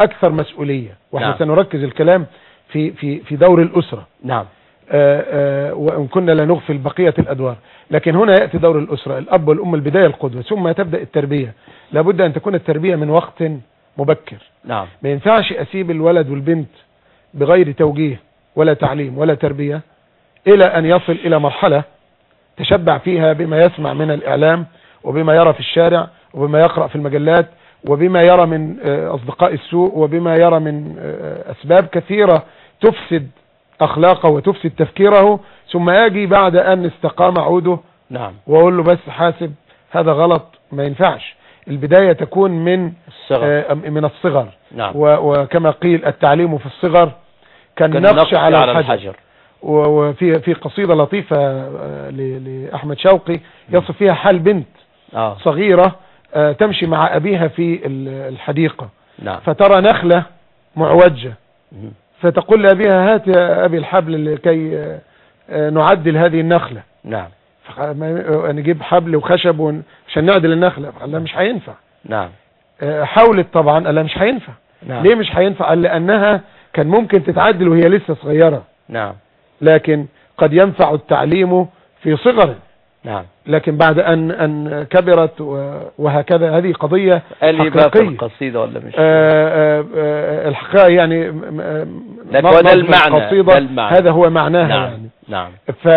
أكثر مسؤولية. وإحنا نعم. سنركز الكلام في في في دور الأسرة. نعم. آه، آه، وإن كنا لا نغفل بقية الأدوار. لكن هنا يأتي دور الأسرة. الأب والأم البداية القدوة. ثم تبدأ التربية. لابد أن تكون التربية من وقت مبكر. نعم. ما ينفعش أسيب الولد والبنت بغير توجيه ولا تعليم ولا تربية إلى أن يصل إلى مرحلة تشبع فيها بما يسمع من الإعلام وبما يرى في الشارع وبما يقرأ في المجلات وبما يرى من آه، أصدقاء السوء وبما يرى من أسباب كثيرة تفسد أخلاقه وتفسد تفكيره ثم أجي بعد أن استقام عوده. نعم. وأقول له بس حاسب هذا غلط ما ينفعش. البداية تكون من الصغر. آه، من الصغر. نعم. وكما قيل التعليم في الصغر كالنقش على الحجر. و- وفي في قصيدة لطيفة آه، لأحمد شوقي يصف فيها حال بنت آه. صغيرة آه، تمشي مع أبيها في ال- الحديقة. نعم. فترى نخلة معوجة. فتقول لأبيها هات يا أبي الحبل لكي آه، آه، نعدل هذه النخلة. نعم. ما- نجيب حبل وخشب عشان نعدل النخلة. قال لها مش هينفع. نعم. آه، حاولت طبعا. قال لها مش هينفع. نعم. ليه مش هينفع؟ قال لأنها كان ممكن تتعدل وهي لسه صغيرة. نعم. لكن قد ينفع التعليم في صغر نعم. لكن بعد أن أن كبرت وهكذا. هذه قضية قال بقى في القصيدة ولا مش؟ آه، آه، آه، الحقيقة يعني لكن ده المعنى، المعنى. هذا هو معناها نعم يعني. نعم. ف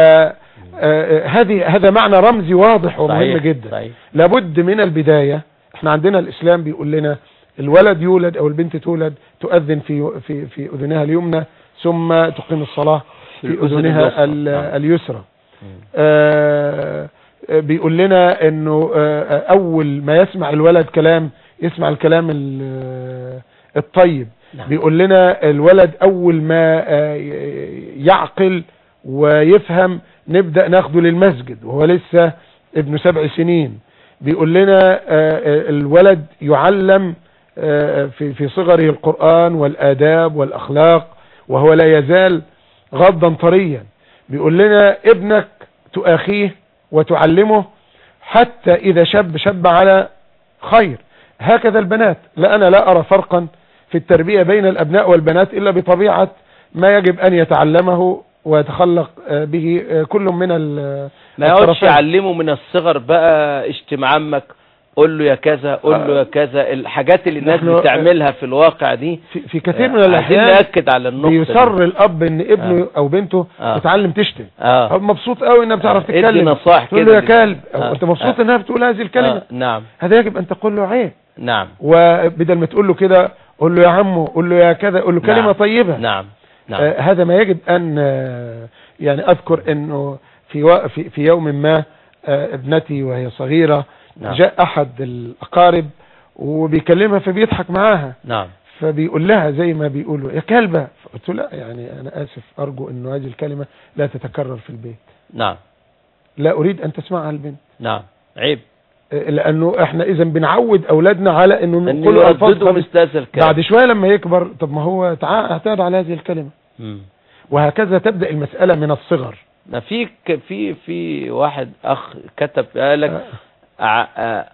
هذه هذا معنى رمزي واضح ومهم جدا. صحيح. لابد من البداية. إحنا عندنا الإسلام بيقول لنا الولد يولد أو البنت تولد تؤذن في في في أذنها اليمنى ثم تقيم الصلاة في أذنها اليسرى. آه، آه، بيقول لنا إنه آه، أول ما يسمع الولد كلام يسمع الكلام ال- الطيب. نعم. بيقول لنا الولد أول ما يعقل ويفهم نبدأ ناخده للمسجد وهو لسه ابن سبع سنين. بيقول لنا الولد يعلم في في صغره القرآن والآداب والأخلاق وهو لا يزال غضا طريا. بيقول لنا ابنك تؤاخيه وتعلمه حتى إذا شب شب على خير هكذا البنات لا أنا لا أرى فرقا في التربية بين الأبناء والبنات إلا بطبيعة ما يجب أن يتعلمه ويتخلق آه، به آه، كل من ال- ما يقعدش الطرفين. يعلمه من الصغر بقى اشتم عمك قول له يا كذا قول له يا كذا الحاجات اللي الناس بتعملها في الواقع دي في, في كثير من عايزين الأحيان نأكد على النقطة دي. بيسر الأب إن ابنه آه. أو بنته آه. يتعلم تشتم هو مبسوط قوي إنها بتعرف آه، إدي تتكلم نصائح تقول كده له يا كلب آه. أنت مبسوط آه. إنها بتقول هذه الكلمة آه. نعم هذا يجب أن تقول له عيب نعم وبدل ما تقول له كده قول له يا عمو قول له يا كذا قول له كلمة نعم. طيبة نعم نعم آه هذا ما يجب أن آه يعني أذكر إنه في. في, في يوم ما آه ابنتي وهي صغيرة نعم. جاء أحد الأقارب وبيكلمها فبيضحك معاها. نعم. فبيقول لها زي ما بيقولوا يا كلبة. فقلت له لا يعني أنا آسف أرجو انه هذه الكلمة لا تتكرر في البيت. نعم. لا أريد أن تسمعها البنت. نعم. عيب. لأنه إحنا اذا بنعود أولادنا على إنه ان نقول ألفاظ بعد شوية لما يكبر طب ما هو اعتاد على هذه الكلمة. مم. وهكذا تبدأ المسألة من الصغر. ما في في في واحد أخ كتب قال لك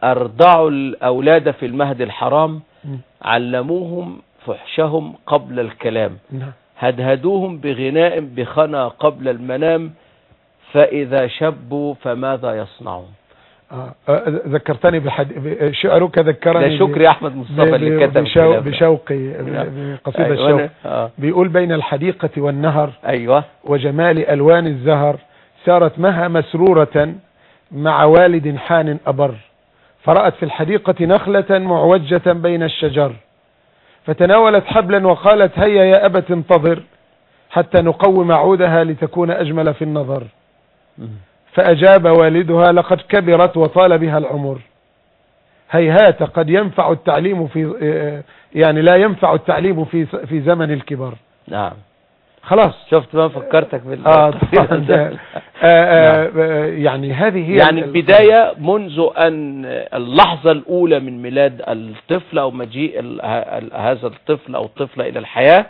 أرضعوا الأولاد في المهد الحرام. علموهم فحشهم قبل الكلام نعم هدهدوهم بغناء بخنا قبل المنام فإذا شبوا فماذا يصنعون آه. آه، ذكرتني بحد... شعرك ذكرني ده شكري أحمد مصطفى اللي كتب بشو... بشوقي نعم. بقصيدة أيوة الشوق آه. بيقول بين الحديقة والنهر أيوة وجمال ألوان الزهر سارت مها مسرورة مع والد حان أبر فرأت في الحديقة نخلة معوجة بين الشجر فتناولت حبلا وقالت هيا يا أبت انتظر حتى نقوم عودها لتكون أجمل في النظر. فأجاب والدها لقد كبرت وطال بها العمر. هيهات قد ينفع التعليم في يعني لا ينفع التعليم في في زمن الكبر. نعم. خلاص. شفت ما فكرتك بال آه آه آه آه يعني هذه هي يعني ال- بداية منذ أن اللحظة الأولى من ميلاد الطفل أو مجيء هذا الطفل أو الطفلة إلى الحياة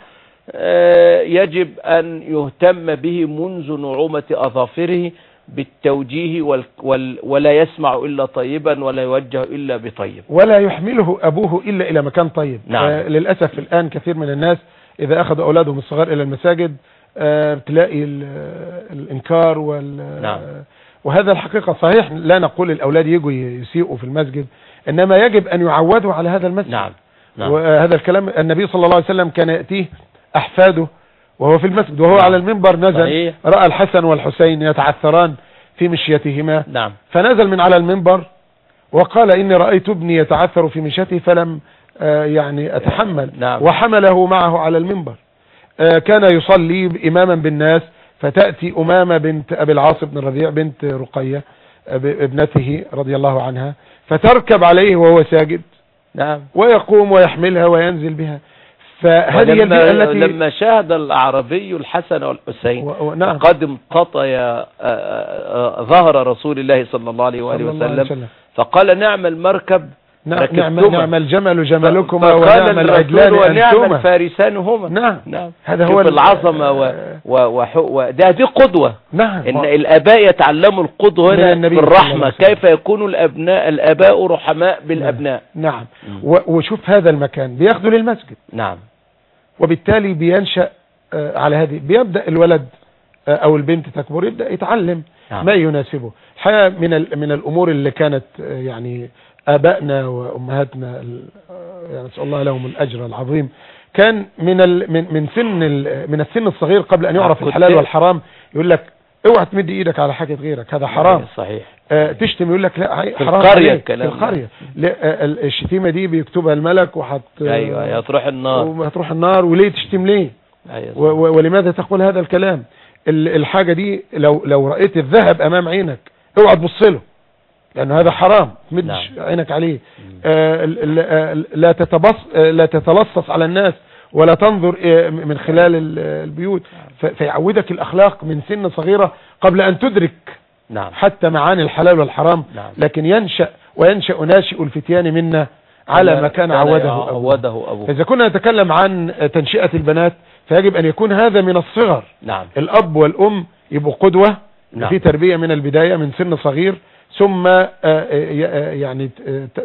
آه، يجب أن يهتم به منذ نعومة أظافره بالتوجيه وال وال ولا يسمع إلا طيبا ولا يوجه إلا بطيب. ولا يحمله أبوه إلا إلى مكان طيب. نعم. آه للأسف الآن كثير من الناس إذا أخذوا أولادهم الصغار إلى المساجد آه بتلاقي ال- الإنكار وال نعم. وهذا الحقيقة صحيح لا نقول الأولاد يجوا يسيئوا في المسجد إنما يجب أن يعودوا على هذا المسجد نعم نعم وهذا الكلام النبي صلى الله عليه وسلم كان يأتيه أحفاده وهو في المسجد وهو نعم. على المنبر نزل صحيح. رأى الحسن والحسين يتعثران في مشيتهما نعم فنزل من على المنبر وقال إني رأيت ابني يتعثر في مشيته فلم يعني أتحمل. نعم. وحمله معه على المنبر. آه، كان يصلي إماما بالناس فتأتي أمامة بنت أبي العاص بن الربيع بنت رقية آه، ابنته رضي الله عنها فتركب عليه وهو ساجد. نعم. ويقوم ويحملها وينزل بها. فهذه البيئة التي لما شاهد الأعرابي الحسن والحسين و... نعم. قد امتطيا آه، آه، ظهر رسول الله صلى الله عليه وآله وسلم. فقال نعم المركب نعم, نعم, ركبتما. نعم الجمل جملكما ونعم العجلان ونعم أنتما. الفارسان هما نعم نعم. هذا هو ال- العظمة و... و... ده دي قدوة. نعم. إن الآباء يتعلموا القدوة من هنا وسلم. كيف يكون الابناء الآباء رحماء بالأبناء. نعم مم. و- وشوف هذا المكان. بياخده للمسجد. نعم. وبالتالي بينشأ آه، على هذه بيبدأ الولد آه، أو البنت تكبر يبدأ يتعلم نعم. ما يناسبه. الحقيقة من من الأمور اللي كانت آه، يعني آبائنا وأمهاتنا ال- آه، يعني نسأل الله لهم الأجر العظيم. كان من ال من من سن ال- من السن الصغير قبل أن يعرف الحلال والحرام يقول لك اوعى تمد إيدك على حاجة غيرك هذا حرام. صحيح. آه، تشتم يقول لك لا هي في حرام القرية. الكلام في آه، ال- الشتيمة دي بيكتبها الملك وحت أيوه يا تروح النار. وهتروح النار وليه تشتم ليه؟ أيوه و- ولماذا تقول هذا الكلام؟ ال- الحاجة دي لو لو رأيت الذهب أمام عينك اوعى تبص له. لأنه هذا حرام. تمدش نعم. عينك عليه. آه، آه، لا تتبص آه، لا تتلصص على الناس ولا تنظر من خلال ال- البيوت. ف- فيعودك الأخلاق من سن صغيرة قبل أن تدرك نعم. حتى معاني الحلال والحرام. نعم. لكن ينشأ وينشأ ناشئ الفتيان منا على ما كان عوده أبوه. عوده أبوه. فإذا كنا نتكلم عن تنشئة البنات فيجب أن يكون هذا من الصغر. نعم. الأب والأم يبقوا قدوة. نعم. في تربية من البداية من سن صغير. ثم آه، آه، آه، يعني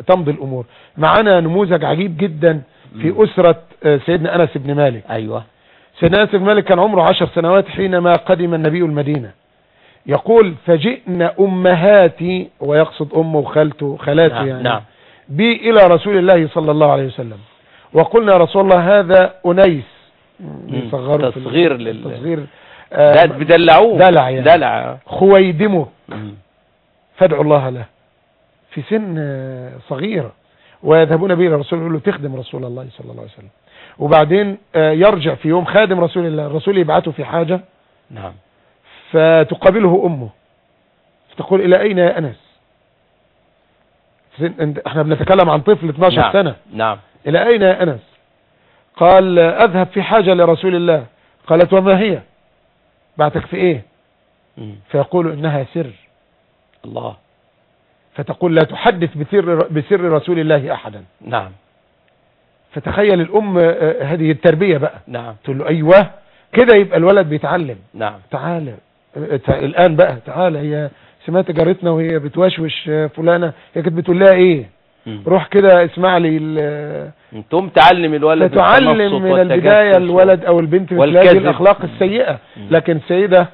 تمضي الأمور. معنا نموذج عجيب جدا في أسرة آه، سيدنا أنس بن مالك. أيوه. سيدنا أنس بن مالك كان عمره عشر سنوات حينما قدم النبي المدينة. يقول فجئنا أمهاتي ويقصد أمه وخالته خالاته نعم يعني. نعم. بي إلى رسول الله صلى الله عليه وسلم. وقلنا يا رسول الله هذا أنيس. يصغروا تصغير لل- تصغير آه بيدلعوه دلع يعني. دلع. خويدمه. فادعوا الله له. في سن صغيرة ويذهبون به إلى الرسول يقول له تخدم رسول الله صلى الله عليه وسلم. وبعدين آه، يرجع في يوم خادم رسول الله الرسول يبعثه في حاجة. نعم. فتقابله أمه. تقول إلى أين يا أنت- إحنا بنتكلم عن طفل 12 نعم. سنة. نعم. إلى أين يا أنس؟ قال أذهب في حاجة لرسول الله. قالت وما هي؟ بعتك في مم. فيقول إنها سر. الله. فتقول لا تحدث بسر, بسر رسول الله أحدا. نعم. فتخيل الأم آه، هذه التربية بقى. نعم. تقول له أيوة كده يبقى الولد بيتعلم. نعم. تعالى آه، الآن بقى تعالى هي سمعت جارتنا وهي بتوشوش آه، فلانة. هي كانت بتقول لها إيه؟ مم. روح كده اسمع لي أنتم تعلم الولد التنصت من البداية الولد أو البنت مثل هذه. الأخلاق السيئة. مم. لكن السيدة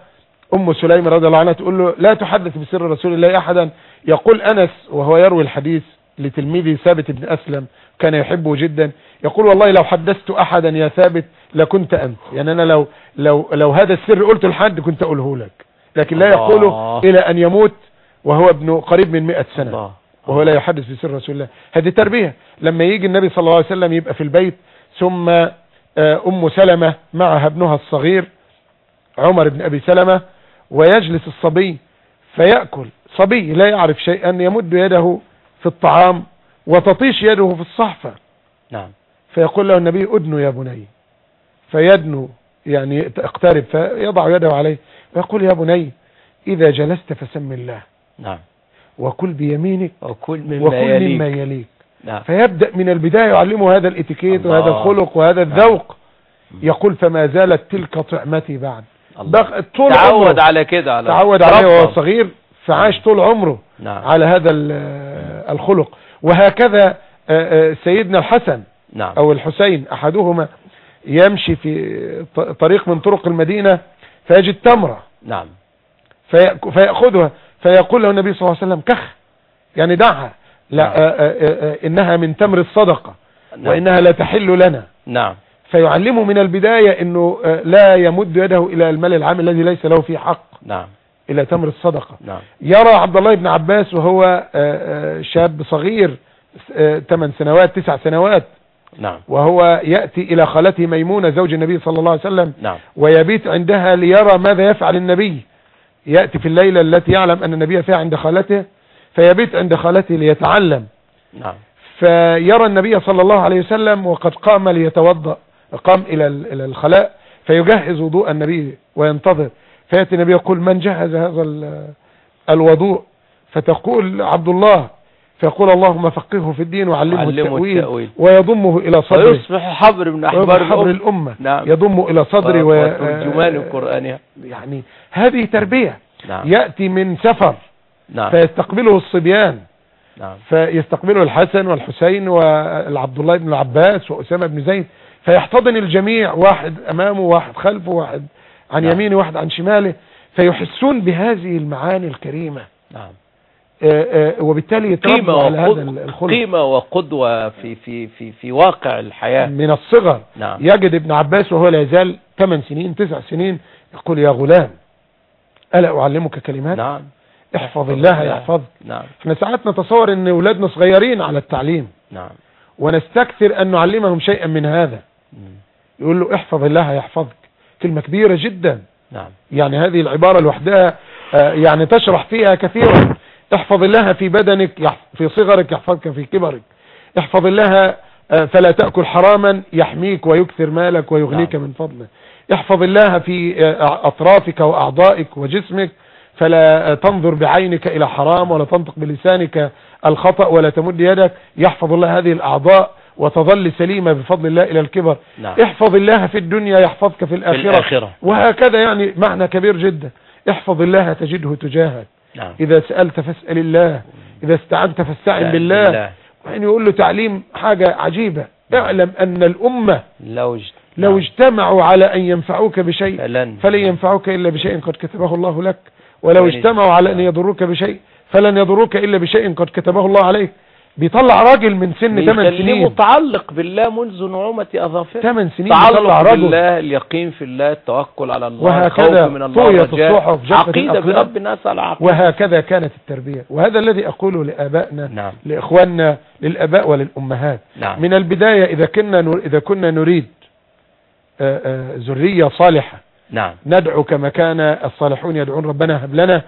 أم سليم رضي الله عنها تقول له لا تحدث بسر رسول الله أحدا. يقول أنس وهو يروي الحديث لتلميذه ثابت بن أسلم كان يحبه جدا. يقول والله لو حدثت أحدا يا ثابت لكنت أنت. يعني أنا لو لو لو هذا السر قلته لحد كنت أقوله لك. لكن لا. يقوله إلى أن يموت وهو ابن قريب من 100 سنة. الله. وهو لا يحدث بسر رسول الله. هذه تربية. لما يجي النبي صلى الله عليه وسلم يبقى في البيت ثم آه، أم سلمة معها ابنها الصغير عمر بن أبي سلمة ويجلس الصبي فيأكل. صبي لا يعرف شيئا يمد يده في الطعام وتطيش يده في الصحفة. نعم. فيقول له النبي أدنو يا بني. فيدنو يعني اقترب فيضع يده عليه. ويقول يا بني إذا جلست فسم الله. نعم. وكل بيمينك وكل مما وكل يليك مما يليك. نعم. فيبدأ من البداية يعلمه هذا الإتيكيت. وهذا الخلق وهذا الذوق. يقول فما زالت تلك طعمتي بعد. الله. طول تعود عمره. على كده على تعود عليه. وهو صغير فعاش طول عمره نعم. على هذا ال- الخلق. وهكذا آه، آه، سيدنا الحسن نعم. أو الحسين أحدهما يمشي في طريق من طرق المدينة فيجد تمرة. نعم. فيأخذها فيقول له النبي صلى الله عليه وسلم كخ. يعني دعها. لا نعم. آه، إنها من تمر الصدقة نعم. وإنها لا تحل لنا. نعم. فيعلمه من البداية إنه آه، لا يمد يده إلى المال العام الذي ليس له فيه حق. نعم. إلى تمر الصدقة. نعم. يرى عبد الله بن عباس وهو آه، آه، شاب صغير 8 سنوات 9 سنوات. نعم. وهو يأتي إلى خالته ميمونة زوج النبي صلى الله عليه وسلم. نعم. ويبيت عندها ليرى ماذا يفعل النبي. يأتي في الليلة التي يعلم أن النبي فيها عند خالته. فيبيت عند خالته ليتعلم. نعم. فيرى النبي صلى الله عليه وسلم وقد قام ليتوضأ. قام إلى إلى الخلاء فيجهز وضوء النبي وينتظر. فيأتي النبي يقول من جهز هذا ال- الوضوء؟ فتقول عبد الله فيقول اللهم فقهه في الدين وعلمه علمه التأويل التأويل. ويضمه إلى صدره. فيصبح حبر من أحبار حبر الأم الأمة. نعم. يضم إلى صدره و... وترجمان القرآن يعني هذه تربية. نعم. يأتي من سفر. نعم. فيستقبله الصبيان. نعم. فيستقبله الحسن والحسين والعبد الله بن العباس وأسامة بن زيد. فيحتضن الجميع واحد أمامه واحد خلفه واحد عن نعم. يمينه واحد عن شماله فيحسون بهذه المعاني الكريمة. نعم. آه، آه، وبالتالي قيمة يتربوا على هذا. الخلق. قيمة وقدوة في في في في واقع الحياة. من الصغر. نعم. يجد ابن عباس وهو لا يزال 8 سنين 9 سنين يقول يا غلام ألا أعلمك كلمات؟ نعم. احفظ الله يحفظك. نعم. إحنا ساعات نتصور إن اولادنا صغيرين على التعليم. نعم. ونستكثر أن نعلمهم شيئا من هذا. يقول له احفظ الله يحفظك. كلمة كبيرة جدا. نعم. يعني هذه العبارة لوحدها آه، يعني تشرح فيها كثيرا. احفظ الله في بدنك في صغرك يحفظك في كبرك. احفظ الله آه، فلا تأكل حراما يحميك ويكثر مالك ويغنيك نعم. من فضله. احفظ الله في آه، أطرافك وأعضائك وجسمك. فلا تنظر بعينك إلى حرام ولا تنطق بلسانك الخطأ ولا تمد يدك. يحفظ الله هذه الأعضاء. وتظل سليمة بفضل الله إلى الكبر. نعم. احفظ الله في الدنيا يحفظك في في الآخرة. الآخرة وهكذا يعني معنى كبير جدا. احفظ الله تجده تجاهك. نعم. إذا سألت فاسأل الله. إذا استعنت فاستعن بالله. يعني يقول له تعليم حاجة عجيبة. اعلم أن الأمة لو اجت... لو نعم. اجتمعوا على أن ينفعوك بشيء فلن. فلن ينفعوك إلا بشيء قد كتبه الله لك. ولو اجتمعوا على أن يضروك بشيء فلن يضروك إلا بشيء قد كتبه الله عليك. بيطلع راجل من سن 8 يخليه سنين. متعلق بالله منذ نعومة أظافره. 8 سنين بيطلع رجل بالله اليقين في الله التوكل على الله وهكذا من الله الصحف عقيدة. برب الناس على عقيدة وهكذا كانت التربية. وهذا الذي أقوله لآبائنا نعم. لإخواننا للآباء وللأمهات. نعم. من البداية إذا كنا نر- إذا كنا نريد آه، آه، ذرية صالحة. نعم. ندعو كما كان الصالحون يدعون ربنا هب لنا.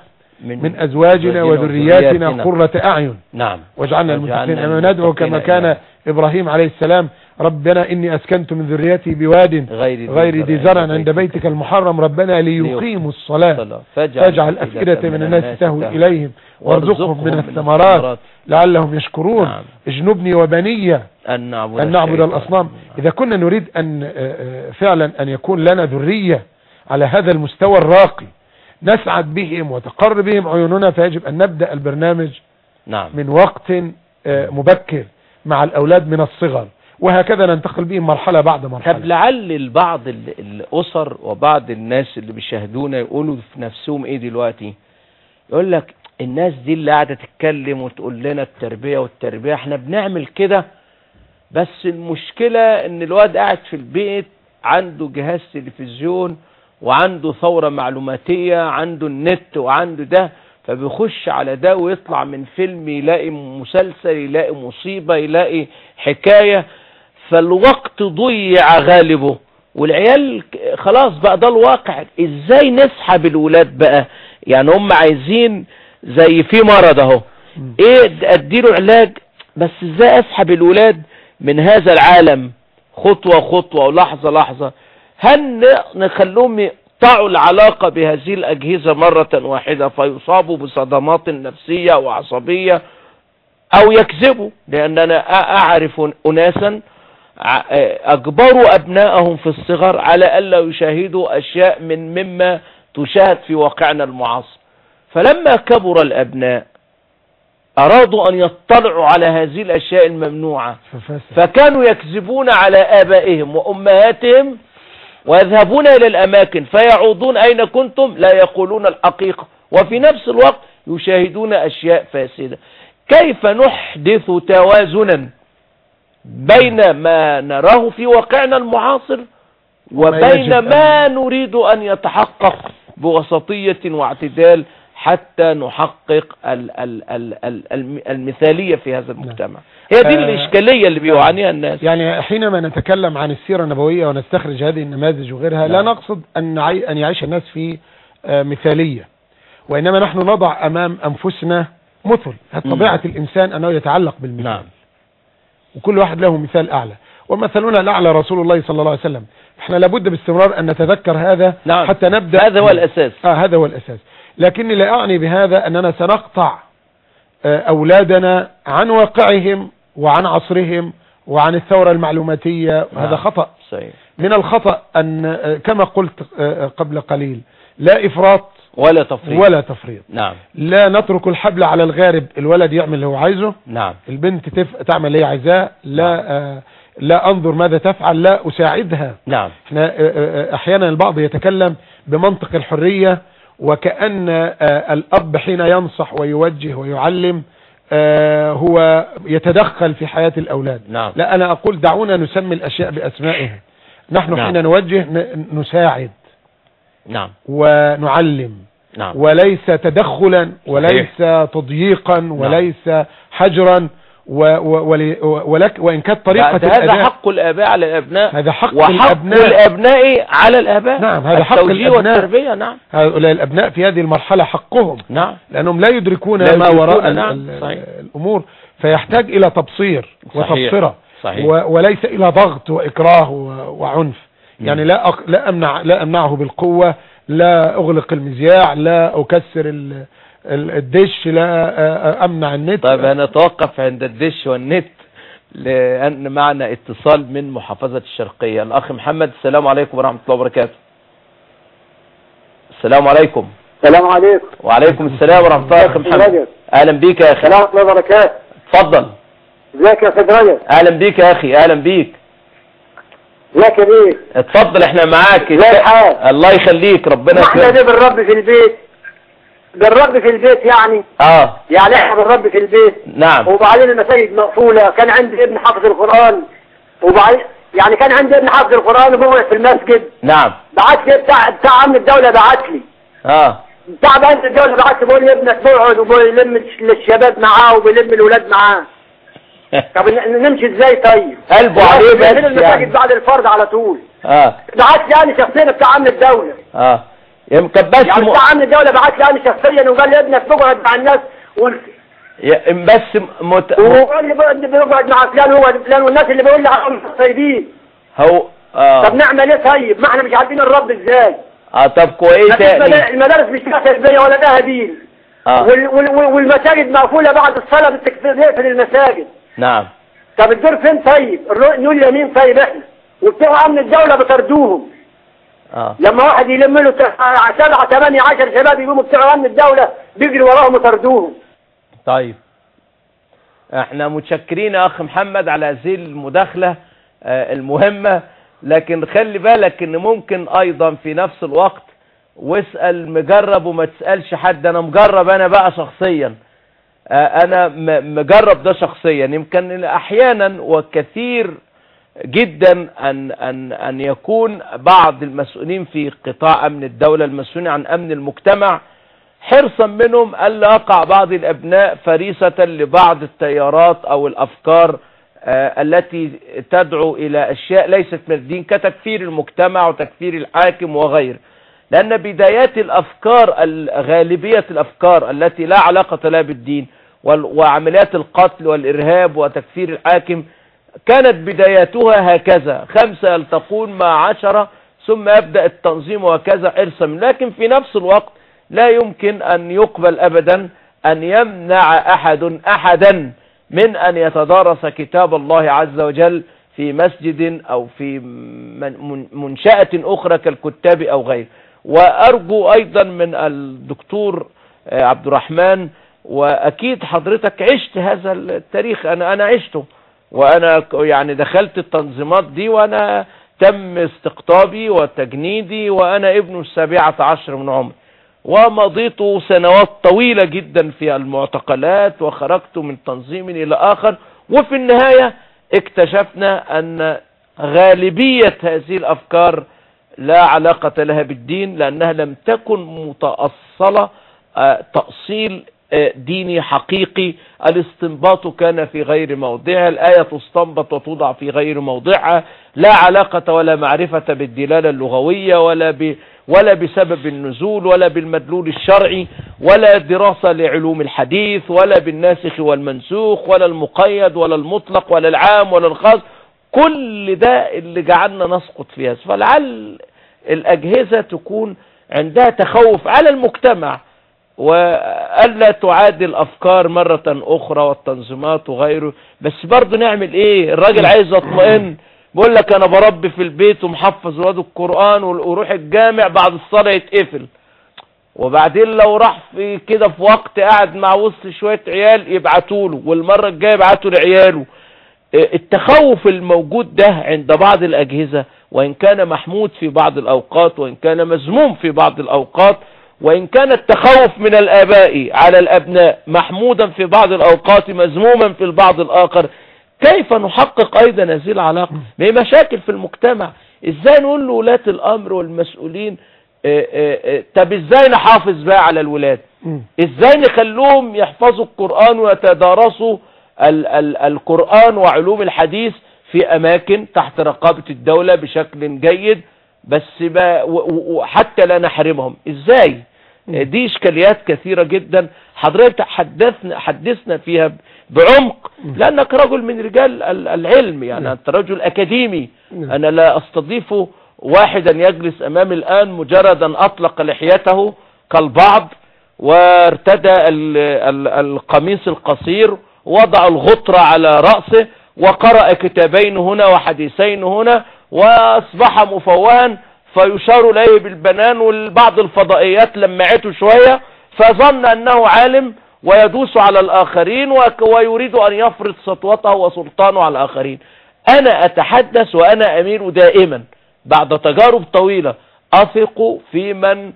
من, من أزواجنا وذرياتنا قرة أعين. نعم. واجعلنا المتقين أما ندعو كما كان. إبراهيم عليه السلام. ربنا إني أسكنت من ذريتي بواد غير غير ذي زرع. عند بيتك المحرم. ربنا ليقيموا الصلاة. فاجعل أفئدة من الناس تهوي إليهم وارزقهم من الثمرات. لعلهم يشكرون. نعم. اجنبني وبني أن نعبد أن نعبد. الأصنام. إذا كنا نريد أن آه، آه، فعلا أن يكون لنا ذرية على هذا المستوى الراقي نسعد بهم وتقر بهم عيوننا فيجب أن نبدأ البرنامج نعم. من وقت آه، مبكر مع الأولاد من الصغر وهكذا ننتقل بهم مرحلة بعد طب مرحلة لعل البعض ال- الأسر وبعض الناس اللي بيشاهدونا يقولوا في نفسهم إيه دلوقتي؟ يقول لك الناس دي اللي قاعدة تتكلم وتقول لنا التربية والتربية إحنا بنعمل كده بس المشكلة إن الواد قاعد في البيت عنده جهاز تلفزيون وعنده ثورة معلوماتية عنده النت وعنده ده فبيخش على ده ويطلع من فيلم يلاقي مسلسل يلاقي مصيبة يلاقي حكاية. فالوقت ضيع غالبه. والعيال خلاص بقى ده الواقع. إزاي نسحب الولاد بقى؟ يعني هم عايزين زي في مرض أهو. إيه أديله علاج؟ بس إزاي أسحب الولاد من هذا العالم؟ خطوة خطوة ولحظة لحظة. هل نخلوهم يقطعوا العلاقة بهذه الأجهزة مرة واحدة فيصابوا بصدمات نفسية وعصبية أو يكذبوا؟ لأن أنا أعرف أناسا أجبروا أبنائهم في الصغر على ألا يشاهدوا أشياء من مما تشاهد في واقعنا المعاصر. فلما كبر الأبناء أرادوا أن يطلعوا على هذه الأشياء الممنوعة. فكانوا يكذبون على آبائهم وأمهاتهم ويذهبون إلى الأماكن فيعودون أين كنتم؟ لا يقولون الحقيقة. وفي نفس الوقت يشاهدون أشياء فاسدة. كيف نحدث توازنا بين ما نراه في واقعنا المعاصر وبين ما نريد أن يتحقق بوسطية واعتدال حتى نحقق ال ال ال ال الم- المثالية في هذا المجتمع. هي دي آه، الإشكالية اللي بيعانيها الناس. يعني حينما نتكلم عن السيرة النبوية ونستخرج هذه النماذج وغيرها لا نعم. نقصد أن أن يعيش الناس في آه، مثالية. وإنما نحن نضع أمام أنفسنا مثل. طبيعة الإنسان أنه يتعلق بالمثال. نعم. وكل واحد له مثال أعلى. ومثلنا الأعلى رسول الله صلى الله عليه وسلم. إحنا لابد باستمرار أن نتذكر هذا نعم. حتى نبدأ هذا هو الأساس. آه هذا هو الأساس. لكني لا أعني بهذا أننا سنقطع آه، أولادنا عن واقعهم وعن عصرهم وعن الثورة المعلوماتية وهذا نعم. خطأ. صحيح. من الخطأ أن آه، كما قلت آه، قبل قليل لا إفراط ولا تفريط. ولا تفريط. نعم. لا نترك الحبل على الغارب الولد يعمل اللي هو عايزه. نعم. البنت تف... تعمل اللي هي عايزاه. لا آه لا أنظر ماذا تفعل لا أساعدها. نعم. إحنا آه، أحيانا البعض يتكلم بمنطق الحرية وكأن آه، الأب حين ينصح ويوجه ويعلم آه، هو يتدخل في حياة الأولاد. نعم. لا أنا أقول دعونا نسمي الأشياء باسمائها نحن نعم. حين نوجه نساعد. نعم. ونعلم. نعم. وليس تدخلا وليس تضييقا وليس حجرا. و و ول- ولك وإن كانت طريقة ده هذا الأداء حق الآباء على الأبناء. هذا حق وحق الأبناء. الأبناء على الآباء. نعم، هذا حق التوجيه الأبناء. والتربية نعم. هؤلاء الأبناء في هذه المرحلة حقهم. نعم. لأنهم لا يدركون لا ما وراء نعم،. الأمور فيحتاج إلى تبصير وتبصرة. صحيح. وليس إلى ضغط وإكراه وعنف. يعني لا أق... لا أمنع لا أمنعه بالقوة لا أغلق المذياع لا أكسر ال... ال- الدش لا أ- أ- أمنع النت. طيب هنتوقف عند الدش والنت لأن معنا اتصال من محافظة الشرقية. الأخ محمد السلام عليكم ورحمة الله وبركاته. السلام عليكم. السلام عليكم. وعليكم السلام ورحمة الله. يا أخي محمد. أهلا بيك يا أخي. السلام الله وبركاته. اتفضل إزيك يا سيد رجب؟ أهلا بيك يا أخي أهلا بيك. إزيك يا بيه؟ اتفضل إحنا معاك. ازي الحال الله يخليك ربنا إحنا يكرمك ليه بنربي في البيت. بنربي في البيت يعني؟ آه. يعني إحنا بنربي في البيت؟ نعم. وبعدين المساجد مقفولة كان عندي ابن حافظ القرآن. وبعدين يعني كان عندي ابن حافظ القرآن وهو في المسجد. نعم. بعت لي بتاع بتاع امن الدولة بعت لي. آه. بتاع امن الدولة بعت لي بيقول لي ابنك بيقعد وبيلم الشباب معاه وبيلم الولاد معاه. <laughs> طب نمشي إزاي طيب؟ قلبه عليه بس من المساجد يعني. بعد الفرض على طول. آه. بعت لي أنا شخصيا بتاع امن الدولة. آه. يمكن بس يعني م... امن الدولة بعت لي أنا شخصيا وقال لي ابنك بيقعد مع الناس وال- ي- بس مت... وقال لي بيقعد مع فلان هو فلان والناس اللي بيقول لي عنهم طيبين. هو آه. طب نعمل إيه طيب؟ ما إحنا مش عارفين الرب إزاي؟ آه طب كويس. المدارس مش فيها تربية ولا فيها دين آه. وال وال وال- والمساجد مقفولة بعد الصلاة بتكفي نقفل المساجد. نعم. طب الدور فين طيب؟ نقول يمين طيب إحنا. وبتوع أمن الدولة بتردوهم آه. لما واحد يلم له سبعة ثمانية عشر شباب يقوموا بتوع امن الدولة بيجري وراهم وطردوهم. طيب. إحنا متشكرين يا أخ محمد على هذه المداخلة آه، المهمة لكن خلي بالك إن ممكن أيضا في نفس الوقت واسأل مجرب وما تسألش حد. أنا مجرب أنا بقى شخصيا. آه، أنا مجرب ده شخصيا. يمكن أحيانا وكثير جدا أن أن أن يكون بعض المسؤولين في قطاع أمن الدولة المسؤولين عن أمن المجتمع حرصا منهم ألا يقع بعض الأبناء فريسة لبعض التيارات أو الأفكار آه، التي تدعو إلى أشياء ليست من الدين كتكفير المجتمع وتكفير الحاكم وغيره. لأن بدايات الأفكار ال- غالبية الأفكار التي لا علاقة لها بالدين وعمليات القتل والإرهاب وتكفير الحاكم كانت بداياتها هكذا. خمسة يلتقون مع عشرة ثم يبدأ التنظيم وهكذا حرصا منه. لكن في نفس الوقت لا يمكن أن يقبل أبدا أن يمنع أحد أحدا من أن يتدارس كتاب الله عز وجل في مسجد أو في من- من- منشأة أخرى كالكتاب أو غيره وأرجو أيضا من الدكتور آه، عبد الرحمن وأكيد حضرتك عشت هذا التاريخ. أنا أنا عشته. وأنا ك- يعني دخلت التنظيمات دي وأنا تم استقطابي وتجنيدي وأنا ابن السابعة عشر من عمري. ومضيت سنوات طويلة جدا في المعتقلات وخرجت من تنظيم إلى آخر. وفي النهاية اكتشفنا أن غالبية هذه الأفكار لا علاقة لها بالدين لأنها لم تكن متأصلة آه، تأصيل ديني حقيقي الاستنباط كان في غير موضعها الآية تستنبط وتوضع في غير موضعها لا علاقة ولا معرفة بالدلالة اللغوية ولا ب ولا بسبب النزول ولا بالمدلول الشرعي ولا دراسة لعلوم الحديث ولا بالناسخ والمنسوخ ولا المقيد ولا المطلق ولا العام ولا الخاص. كل ده اللي جعلنا نسقط فيها. فلعل الأجهزة تكون عندها تخوف على المجتمع. وألا تعادل أفكار مرة أخرى والتنظيمات وغيره. بس برضه نعمل إيه؟ الراجل عايز يطمئن. بقول لك أنا بربي في البيت ومحفظ ولاد القرآن وروح الجامع بعد الصلاة يتقفل. وبعدين لو راح في كده في وقت قاعد مع وسط شوية عيال يبعتوا له. والمرة الجاية يبعتوا لعياله. التخوف الموجود ده عند بعض الأجهزة وإن كان محمود في بعض الأوقات وإن كان مذموم في بعض الأوقات وإن كان التخوف من الآباء على الأبناء محمودا في بعض الأوقات مذموما في البعض الآخر كيف نحقق أيضا هذه العلاقة؟ ما هي مشاكل في المجتمع؟ إزاي نقول لولاة الأمر والمسؤولين آه، آه، آه، طب إزاي نحافظ بقى على الولاد؟ مم. إزاي نخلوهم يحفظوا القرآن ويتدارسوا ال ال القرآن وعلوم الحديث في أماكن تحت رقابة الدولة بشكل جيد بس وحتى لا نحرمهم. إزاي؟ دي إشكاليات كثيرة جدا. حضرتك حدثنا حدثنا فيها بعمق لأنك رجل من رجال ال- العلم يعني أنت رجل أكاديمي. أنا لا أستضيف واحدا يجلس امامي الآن مجردا أطلق لحيته كالبعض وارتدى ال- ال- القميص القصير وضع الغطرة على رأسه وقرأ كتابين هنا وحديثين هنا وأصبح مفوها فيشار إليه بالبنان والبعض الفضائيات لمعته شوية فظن أنه عالم ويدوس على الآخرين ويريد أن يفرض سطوته وسلطانه على الآخرين. أنا أتحدث وأنا امير دائما بعد تجارب طويلة. أثق في من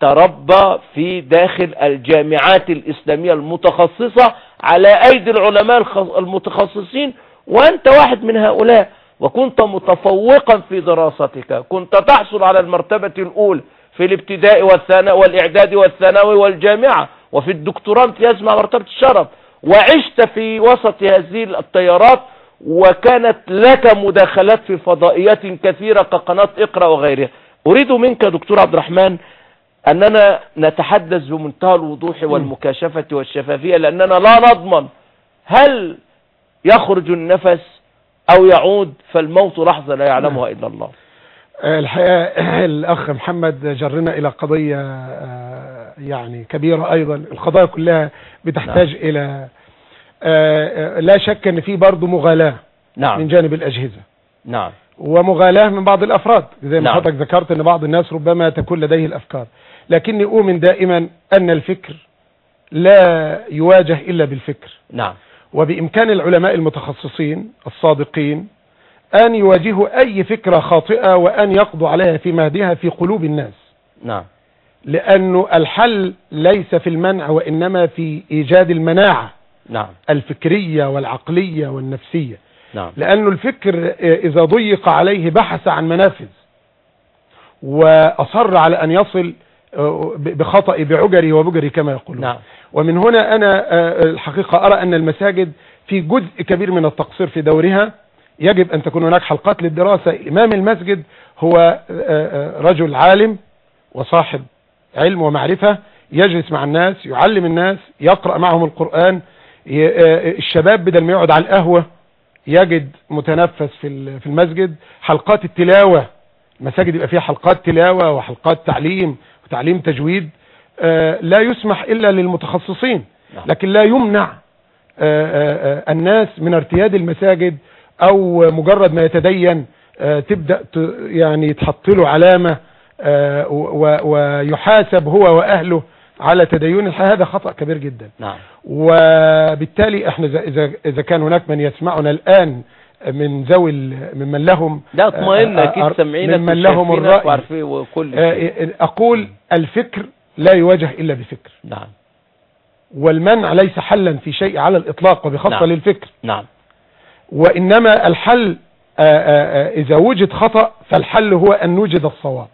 تربى في داخل الجامعات الإسلامية المتخصصة على أيدي العلماء المتخصصين وأنت واحد من هؤلاء. وكنت متفوقا في دراستك. كنت تحصل على المرتبة الأولى في الابتداء والثانوي والإعداد والثانوي والجامعة وفي الدكتوراه امتياز مع مرتبة الشرف. وعشت في وسط هذه التيارات وكانت لك مداخلات في فضائيات كثيرة كقناة اقرأ وغيرها. أريد منك دكتور عبد الرحمن أننا نتحدث بمنتهى الوضوح والمكاشفة والشفافية لأننا لا نضمن هل يخرج النفس أو يعود فالموت لحظة لا يعلمها إلا الله. الحقيقة الأخ محمد جرنا إلى قضية آه، يعني كبيرة أيضا. القضايا كلها بتحتاج إلى آه، لا شك أن في برضه مغالاة من نعم جانب الأجهزة. نعم. ومغالاة من بعض الأفراد. زي ما نعم. حضرتك ذكرت أن بعض الناس ربما تكون لديه الأفكار. لكني أؤمن دائما أن الفكر لا يواجه إلا بالفكر. نعم. وبإمكان العلماء المتخصصين الصادقين أن يواجهوا أي فكرة خاطئة وأن يقضوا عليها في مهدها في قلوب الناس. نعم. لأنه الحل ليس في المنع وإنما في إيجاد المناعة نعم. الفكرية والعقلية والنفسية. نعم. لأنه الفكر إذا ضيق عليه بحث عن منافذ وأصر على أن يصل بخطأ بعجري وبجري كما يقولون. نعم. ومن هنا أنا آه، الحقيقة أرى أن المساجد في جزء كبير من التقصير في دورها. يجب أن تكون هناك حلقات للدراسة. إمام المسجد هو آه، آه، رجل عالم وصاحب علم ومعرفة يجلس مع الناس يعلم الناس يقرأ معهم القرآن. آه، الشباب بدل ما يقعد على القهوة يجد متنفس في ال- في المسجد. حلقات التلاوة المساجد يبقى فيها حلقات تلاوة وحلقات تعليم وتعليم تجويد. آه، لا يسمح إلا للمتخصصين نعم. لكن لا يمنع آه، آه، آه، الناس من ارتياد المساجد أو مجرد ما يتدين آه، تبدأ يعني تحط له علامة آه، ويحاسب هو وأهله على تدين هذا خطأ كبير جدا. نعم. وبالتالي إحنا إذا- اذا إذا كان هناك من يسمعنا الآن من ذوي ممن لهم لا اطمئن آه، أكيد آه، سامعينك ممن لهم الرأي. وكل آه، أقول الفكر لا يواجه إلا بفكر. نعم. والمنع ليس حلا في شيء على الإطلاق وبخاصة نعم. للفكر. نعم. وإنما الحل آه، آه، آه، إذا وجد خطأ فالحل هو أن نوجد الصواب.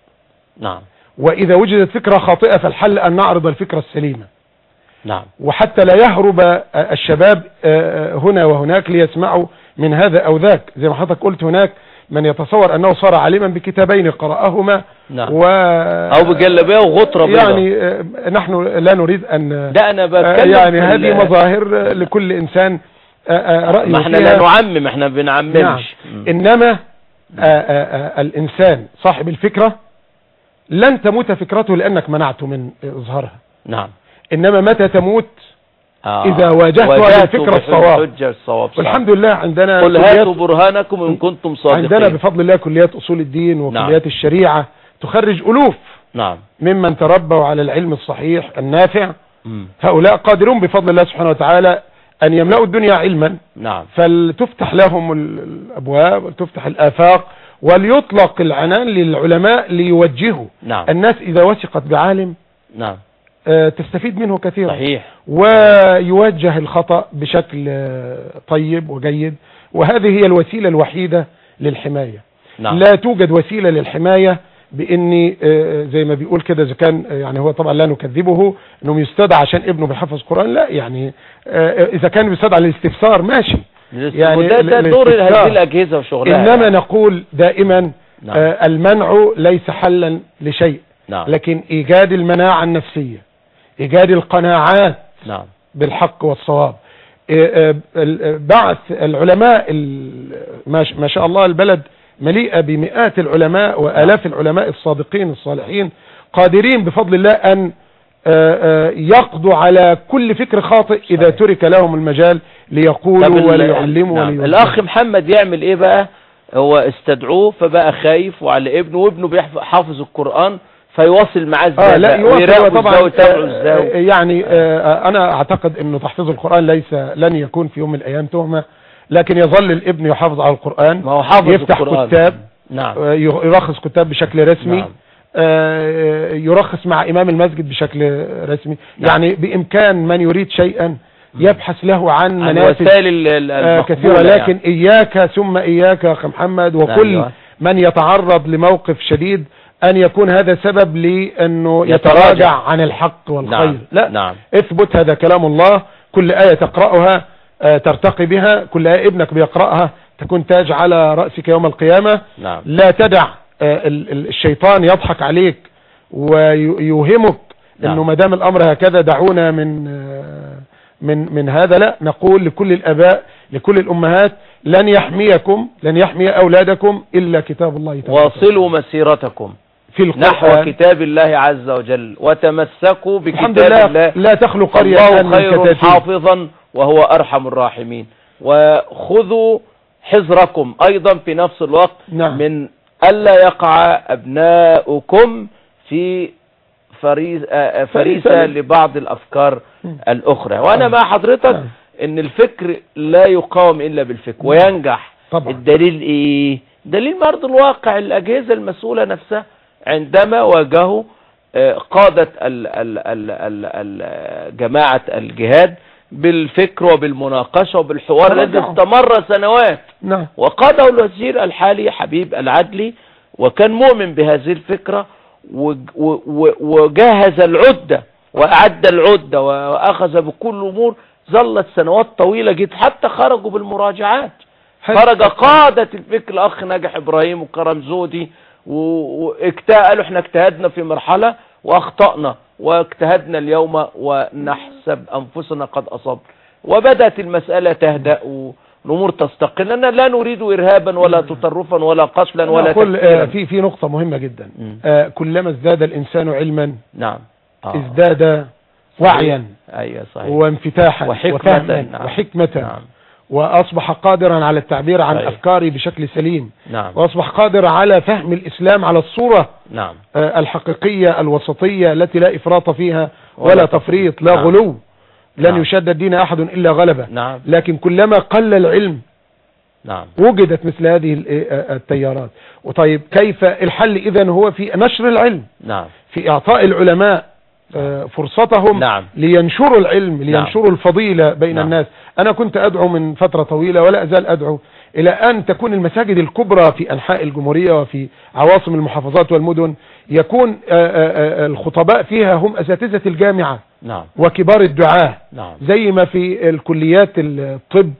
نعم. وإذا وجدت فكرة خاطئة فالحل أن نعرض الفكرة السليمة. نعم. وحتى لا يهرب الشباب هنا وهناك ليسمعوا من هذا أو ذاك. زي ما حضرتك قلت هناك من يتصور أنه صار عالما بكتابين قرأهما نعم و أو بجلبيه وغطره بيضاء يعني آه، نحن لا نريد أن ده أنا آه، بتكلم يعني هذه مظاهر لكل إنسان آه، آه، رأيه ما إحنا. لا نعمم إحنا نعم. بنعممش مم. إنما آه، آه، الإنسان صاحب الفكرة لن تموت فكرته لأنك منعته من إظهارها نعم إنما متى تموت آه. إذا واجهت هذه الفكرة الصواب. والحمد لله عندنا قل هاتوا برهانكم إن كنتم صادقين. عندنا بفضل الله كليات أصول الدين وكليات الشريعة تخرج ألوف نعم. ممن تربوا على العلم الصحيح النافع. مم. هؤلاء قادرون بفضل الله سبحانه وتعالى أن يملأوا الدنيا علما. نعم. فلتفتح لهم ال- الأبواب وتفتح الآفاق وليطلق العنان للعلماء ليوجهوا. نعم. الناس إذا وثقت بعالم نعم. تستفيد منه كثيرا. صحيح. ويوجه الخطأ بشكل آه، طيب وجيد. وهذه هي الوسيلة الوحيدة للحماية. نعم. لا توجد وسيلة للحماية بإني آه، زي ما بيقول كده إذا كان آه، يعني هو طبعا لا نكذبه إنهم يستدعى عشان ابنه بيحفظ قرآن. لا يعني آه، إذا كان بيستدعى للاستفسار ماشي. يعني وده ده ال- دور. هذه الأجهزة وشغلها إنما يعني. نقول دائما نعم. آه، المنع ليس حلا لشيء نعم. لكن إيجاد المناعة النفسية. إيجاد القناعات نعم. بالحق والصواب. إيه، ال- آه، بعث العلماء ال- ما شاء الله البلد مليئة بمئات العلماء وآلاف العلماء الصادقين الصالحين قادرين بفضل الله أن آه، آه، يقضوا على كل فكر خاطئ إذا. ترك لهم المجال ليقولوا وليعلموا نعم. الأخ محمد يعمل إيه بقى؟ هو استدعوه فبقى خايف وعلى ابنه وابنه حافظ القرآن فيواصل معاه إزاي لا هو طبعا آه، إزاي يعني آه، أنا أعتقد انه تحفيظ القرآن ليس لن يكون في يوم من الأيام تهمة لكن يظل الإبن يحافظ على القرآن ما هو حافظ يفتح القرآن. كتاب نعم آه، يرخص كتاب بشكل رسمي نعم. آه، يرخص مع إمام المسجد بشكل رسمي نعم. يعني بإمكان من يريد شيئا يبحث له عن منافذ وسائل آه، كثيرة المقبولة لكن يعني. إياك ثم إياك يا محمد وكل أيوة. من يتعرض لموقف شديد أن يكون هذا سبب لأنه يتراجع. يتراجع عن الحق والخير. نعم لا نعم. اثبت هذا كلام الله. كل آية تقرأها آه، ترتقي بها. كل آية ابنك بيقرأها. تكون تاج على رأسك يوم القيامة. نعم. لا تدع آه، ال- ال- الشيطان يضحك عليك ويوهمك نعم. إنه ما دام الأمر هكذا دعونا من آه، من من هذا. لا نقول لكل الآباء لكل الأمهات لن يحميكم لن يحمي أولادكم إلا كتاب الله تعالى واصلوا مسيرتكم. في نحو القرآن كتاب الله عز وجل. وتمسكوا الحمد بكتاب لله الله. لا تخلو قرية الله خير حافظا وهو أرحم الراحمين. وخذوا حذركم أيضا في نفس الوقت نعم. من ألا يقع أبناؤكم في فريسة, فريسة. فريسة. لبعض الأفكار. الأخرى. وأنا آه. مع حضرتك نعم. إن الفكر لا يقاوم إلا بالفكر. وينجح. طبعا. الدليل إيه؟ دليل مرض الواقع الأجهزة المسؤولة نفسها. عندما واجهوا آه، قادة جماعة الجهاد بالفكر وبالمناقشة وبالحوار الذي. استمر سنوات. نعم. وقاده الوزير الحالي حبيب العدلي وكان مؤمن بهذه الفكرة وجهز العدة وأعد العدة وأخذ بكل الأمور ظلت سنوات طويلة جدا حتى خرجوا بالمراجعات. خرج قادة الفكر الأخ ناجح إبراهيم وكرم زودي قالوا إحنا اجتهدنا في مرحلة وأخطأنا واجتهدنا اليوم ونحسب أنفسنا قد أصبنا وبدأت المسألة تهدأ والأمور تستقل. لأننا لا نريد إرهابا ولا تطرفا ولا قتلا ولا آه، تكفيرا في في نقطة مهمة جدا. آه، كلما ازداد الإنسان علما نعم. آه. ازداد وعيا. أيوة صحيح. وانفتاحا وحكمة، وفهما نعم. وحكمة. نعم. وأصبح قادرا على التعبير عن صحيح. أفكاره بشكل سليم. نعم. وأصبح قادر على فهم الإسلام على الصورة نعم. آه، الحقيقية الوسطية التي لا إفراط فيها ولا ولا تفريط. لا نعم. غلو. لن نعم. يشد الدين أحد إلا غلبه. نعم. لكن كلما قل العلم نعم. وجدت مثل هذه ال- آه، التيارات. وطيب كيف الحل إذن هو في نشر العلم؟ نعم. في إعطاء العلماء آه، فرصتهم نعم. لينشروا العلم لينشروا الفضيلة بين نعم. الناس. أنا كنت أدعو من فترة طويلة ولا أزال أدعو إلى أن تكون المساجد الكبرى في أنحاء الجمهورية وفي عواصم المحافظات والمدن يكون آه، آه، آه، الخطباء فيها هم أساتذة الجامعة نعم. وكبار الدعاة نعم. زي ما في الكليات الطب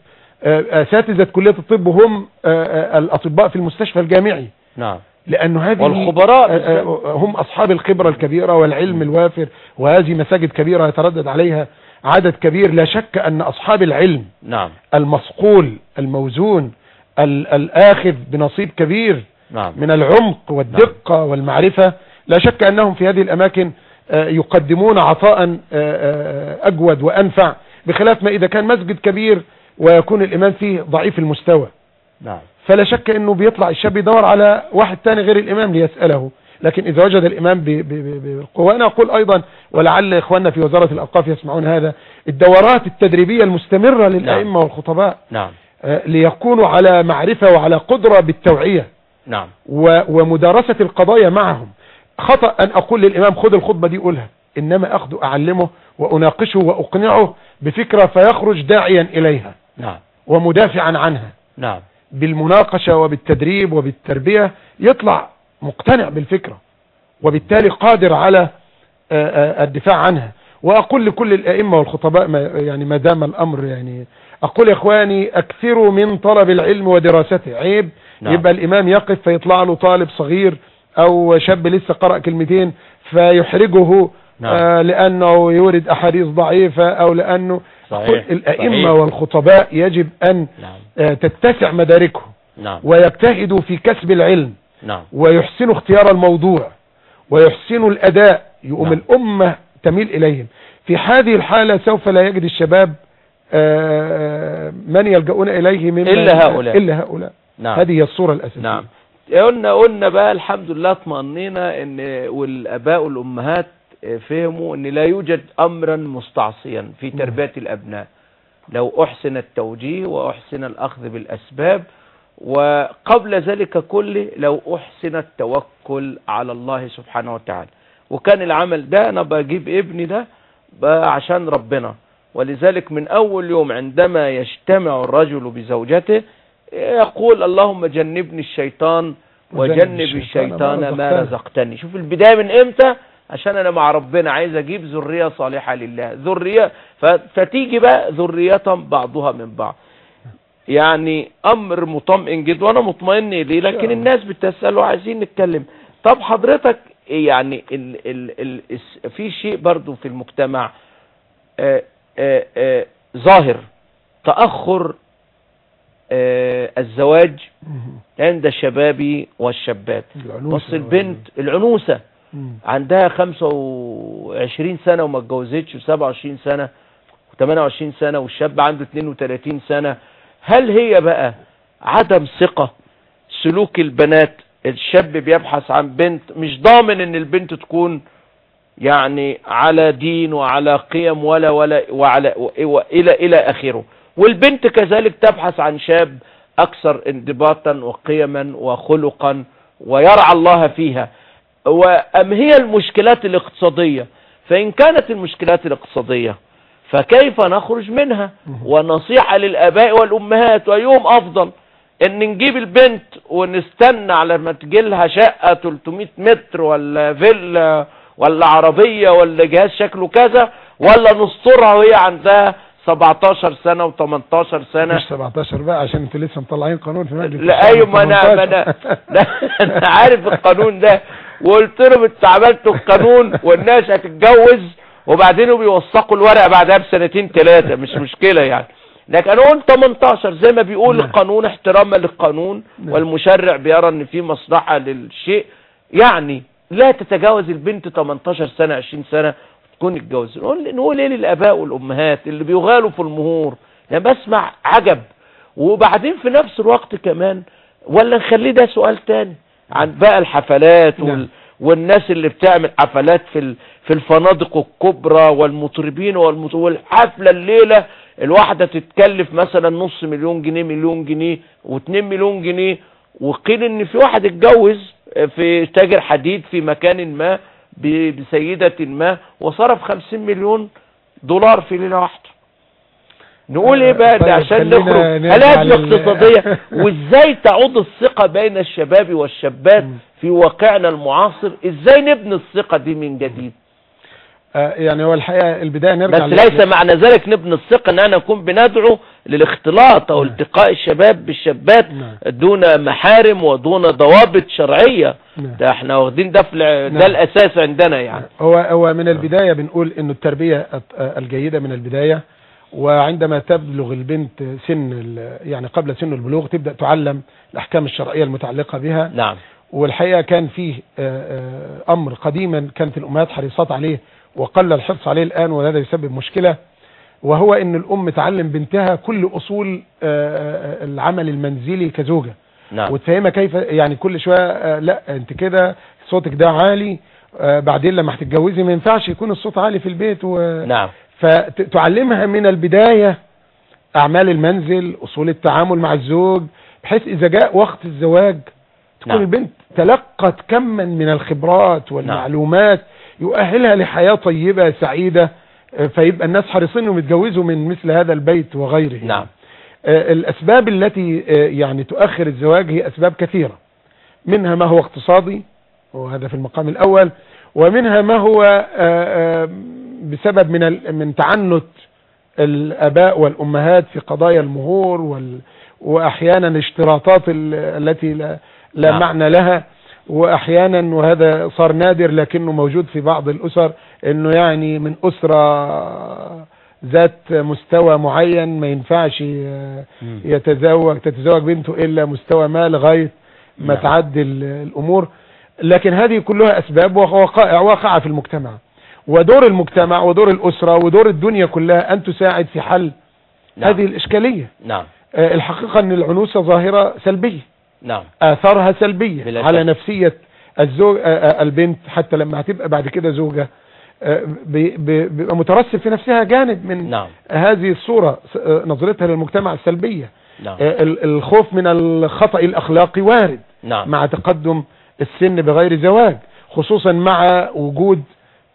آه، أساتذة كلية الطب هم آه، آه، الأطباء في المستشفى الجامعي. نعم. لأنه هذه والخبراء آه، آه، هم أصحاب الخبرة الكبيرة والعلم الوافر وهذه مساجد كبيرة يتردد عليها عدد كبير. لا شك أن أصحاب العلم نعم. المصقول الموزون ال- الآخذ بنصيب كبير نعم. من العمق والدقة والمعرفة. لا شك أنهم في هذه الأماكن آه، يقدمون عطاء أجود وأنفع بخلاف ما إذا كان مسجد كبير ويكون الإمام فيه ضعيف المستوى. نعم. فلا شك إنه بيطلع الشاب يدور على واحد تاني غير الإمام ليسأله. لكن إذا وجد ب- بالقوة وأنا أقول أيضا ولعل إخواننا في وزارة الأوقاف يسمعون هذا الدورات التدريبية المستمرة للأئمة والخطباء نعم. آه، ليكونوا على معرفة وعلى قدرة بالتوعية. نعم. ومدارسة القضايا معهم. خطأ أن أقول للإمام خذ الخطبة دي قولها. إنما أخذ أعلمه وأناقشه وأقنعه بفكرة فيخرج داعيا إليها. نعم. ومدافعا عنها. نعم. بالمناقشة وبالتدريب وبالتربية يطلع مقتنع بالفكرة وبالتالي قادر على آه، آه، الدفاع عنها وأقول لكل الأئمة والخطباء ما يعني ما دام الأمر يعني أقول يا إخواني أكثروا من طلب العلم ودراسته عيب نعم. يبقى الإمام يقف فيطلع له طالب صغير أو شاب لسه قرأ كلمتين فيحرجه نعم. آه لأنه يورد أحاديث ضعيفة أو لأنه صحيح. الأئمة صحيح. والخطباء يجب أن نعم آه، تتسع مداركهم نعم ويجتهدوا في كسب العلم نعم ويحسنوا اختيار الموضوع ويحسنوا الأداء يقوم نعم. الأمة تميل إليهم في هذه الحالة سوف لا يجد الشباب آه، من يلجؤون إليه من إلا هؤلاء. إلا هؤلاء نعم هذه هي الصورة الأساسية نعم قلنا قلنا بقى الحمد لله اطمأنينا إن والآباء والأمهات فهموا أن لا يوجد امرا مستعصيا في تربية الأبناء. لو أحسن التوجيه وأحسن الأخذ بالأسباب وقبل ذلك كله لو أحسن التوكل على الله سبحانه وتعالى. وكان العمل ده أنا بجيب ابني ده عشان ربنا. ولذلك من أول يوم عندما يجتمع الرجل بزوجته يقول اللهم جنبني الشيطان وجنب الشيطان ما رزقتني. شوف البداية من إمتى؟ عشان أنا مع ربنا عايز أجيب ذرية صالحة لله. ذرية ف- فتيجي بقى ذرية بعضها من بعض. يعني أمر مطمئن جدا وأنا مطمئن ليه؟ لكن الناس بتسأل وعايزين نتكلم. طب حضرتك يعني ال ال ال في شيء برضو في المجتمع آه آه آه ظاهر. تأخر آه الزواج عند الشباب والشباب العنوسة بص البنت العنوسة. عندها 25 سنة وما اتجوزتش و27 سنة و28 سنة والشاب عنده 32 سنة. هل هي بقى عدم ثقة؟ سلوك البنات الشاب بيبحث عن بنت مش ضامن إن البنت تكون يعني على دين وعلى قيم ولا ولا وعلى والى إلى آخره. والبنت كذلك تبحث عن شاب أكثر انضباطا وقيما وخلقا ويرعى الله فيها. وام هي المشكلات الاقتصادية؟ فإن كانت المشكلات الاقتصادية فكيف نخرج منها؟ ونصيحة للآباء والأمهات وايهم أفضل إن نجيب البنت ونستنى على ما تجيلها شقة 300 متر ولا فيلا ولا عربية ولا جهاز شكله كذا ولا نسترها وهي عندها 17 سنة و18 سنة. مش 17 بقى عشان أنتوا لسه مطلعين قانون في مجلس لا أيوه ما أنا ما 18. أنا <laughs> أنا عارف القانون ده. وقلت لهم أنتوا عملتوا القانون والناس هتتجوز وبعدين بيوثقوا الورق بعدها بسنتين ثلاثة مش مشكلة يعني. لكن قلت 18 زي ما بيقول نعم. القانون احتراما للقانون نعم. والمشرع بيرى إن في مصلحة للشيء. يعني لا تتجاوز البنت 18 سنة 20 سنة تكون اتجوزت. نقول إيه للآباء والأمهات اللي بيغالوا في المهور؟ يعني بسمع عجب. وبعدين في نفس الوقت كمان ولا نخليه ده سؤال تاني؟ عن بقى الحفلات وال نعم. والناس اللي بتعمل حفلات في في الفنادق الكبرى والمطربين والمط... والحفلة الليلة الواحدة تتكلف مثلا نص مليون جنيه مليون جنيه واتنين مليون جنيه وقيل إن في واحد اتجوز في تاجر حديد في مكان ما بسيدة ما وصرف خمسين مليون دولار في ليلة واحدة نقول إيه بقى ده طيب عشان نخرج هل نرجع أزمة لل- اقتصادية <laughs> وإزاي تعود الثقة بين الشباب والشابات. في واقعنا المعاصر إزاي نبني الثقة دي من جديد آه، يعني هو الحقيقة البداية بس نرجع ليس معنى ذلك نبني الثقة إن أنا نكون بندعو للاختلاط أو نعم. التقاء الشباب بالشابات نعم. دون محارم ودون ضوابط شرعية نعم. ده إحنا واخدين ده. ده الأساس عندنا يعني هو هو من البداية بنقول انه التربية الت- الجيدة من البداية وعندما تبلغ البنت سن يعني قبل سن البلوغ تبدأ تعلم الأحكام الشرعية المتعلقة بها. نعم. والحقيقة كان فيه آه، آه، أمر قديما كانت الأمهات حريصات عليه وقل الحرص عليه الآن وهذا يسبب مشكلة وهو أن الأم تعلم بنتها كل أصول آه، العمل المنزلي كزوجة. نعم. وتفهمها كيف يعني كل شوية آه، لا أنت كده صوتك ده عالي بعدين لما هتتجوزي ما ينفعش يكون الصوت عالي في البيت و... نعم. فتعلمها من البداية أعمال المنزل أصول التعامل مع الزوج بحيث إذا جاء وقت الزواج تكون نعم. البنت تلقت كما من الخبرات والمعلومات يؤهلها لحياة طيبة سعيدة فيبقى الناس حريصين انهم يتجوزوا من مثل هذا البيت وغيره. نعم. آه، الأسباب التي آه، يعني تؤخر الزواج هي أسباب كثيرة منها ما هو اقتصادي وهذا في المقام الأول. ومنها ما هو آه، آه، بسبب من من تعنت الآباء والأمهات في قضايا المهور وال الاشتراطات ال- التي لا, لا نعم. معنى لها وأحيانا وهذا صار نادر لكنه موجود في بعض الأسر أنه يعني من أسرة ذات مستوى معين ما ينفعش آه،. يتزوج تتزوج بنته إلا مستوى ما لغاية ما نعم. تعدل الأمور لكن هذه كلها أسباب وقائع واقعة في المجتمع. ودور المجتمع ودور الأسرة ودور الدنيا كلها أن تساعد في حل نعم. هذه الإشكالية. نعم. آه، الحقيقة أن العنوسة ظاهرة سلبية. نعم. آثارها سلبية على. نفسية الزوج آه، آه، البنت حتى لما هتبقى بعد كده زوجة بي- بي- بيبقى مترسل في نفسها جانب من نعم. هذه الصورة نظرتها للمجتمع السلبية. نعم. ال- الخوف من الخطأ الأخلاقي وارد. نعم. مع تقدم السن بغير زواج خصوصا مع وجود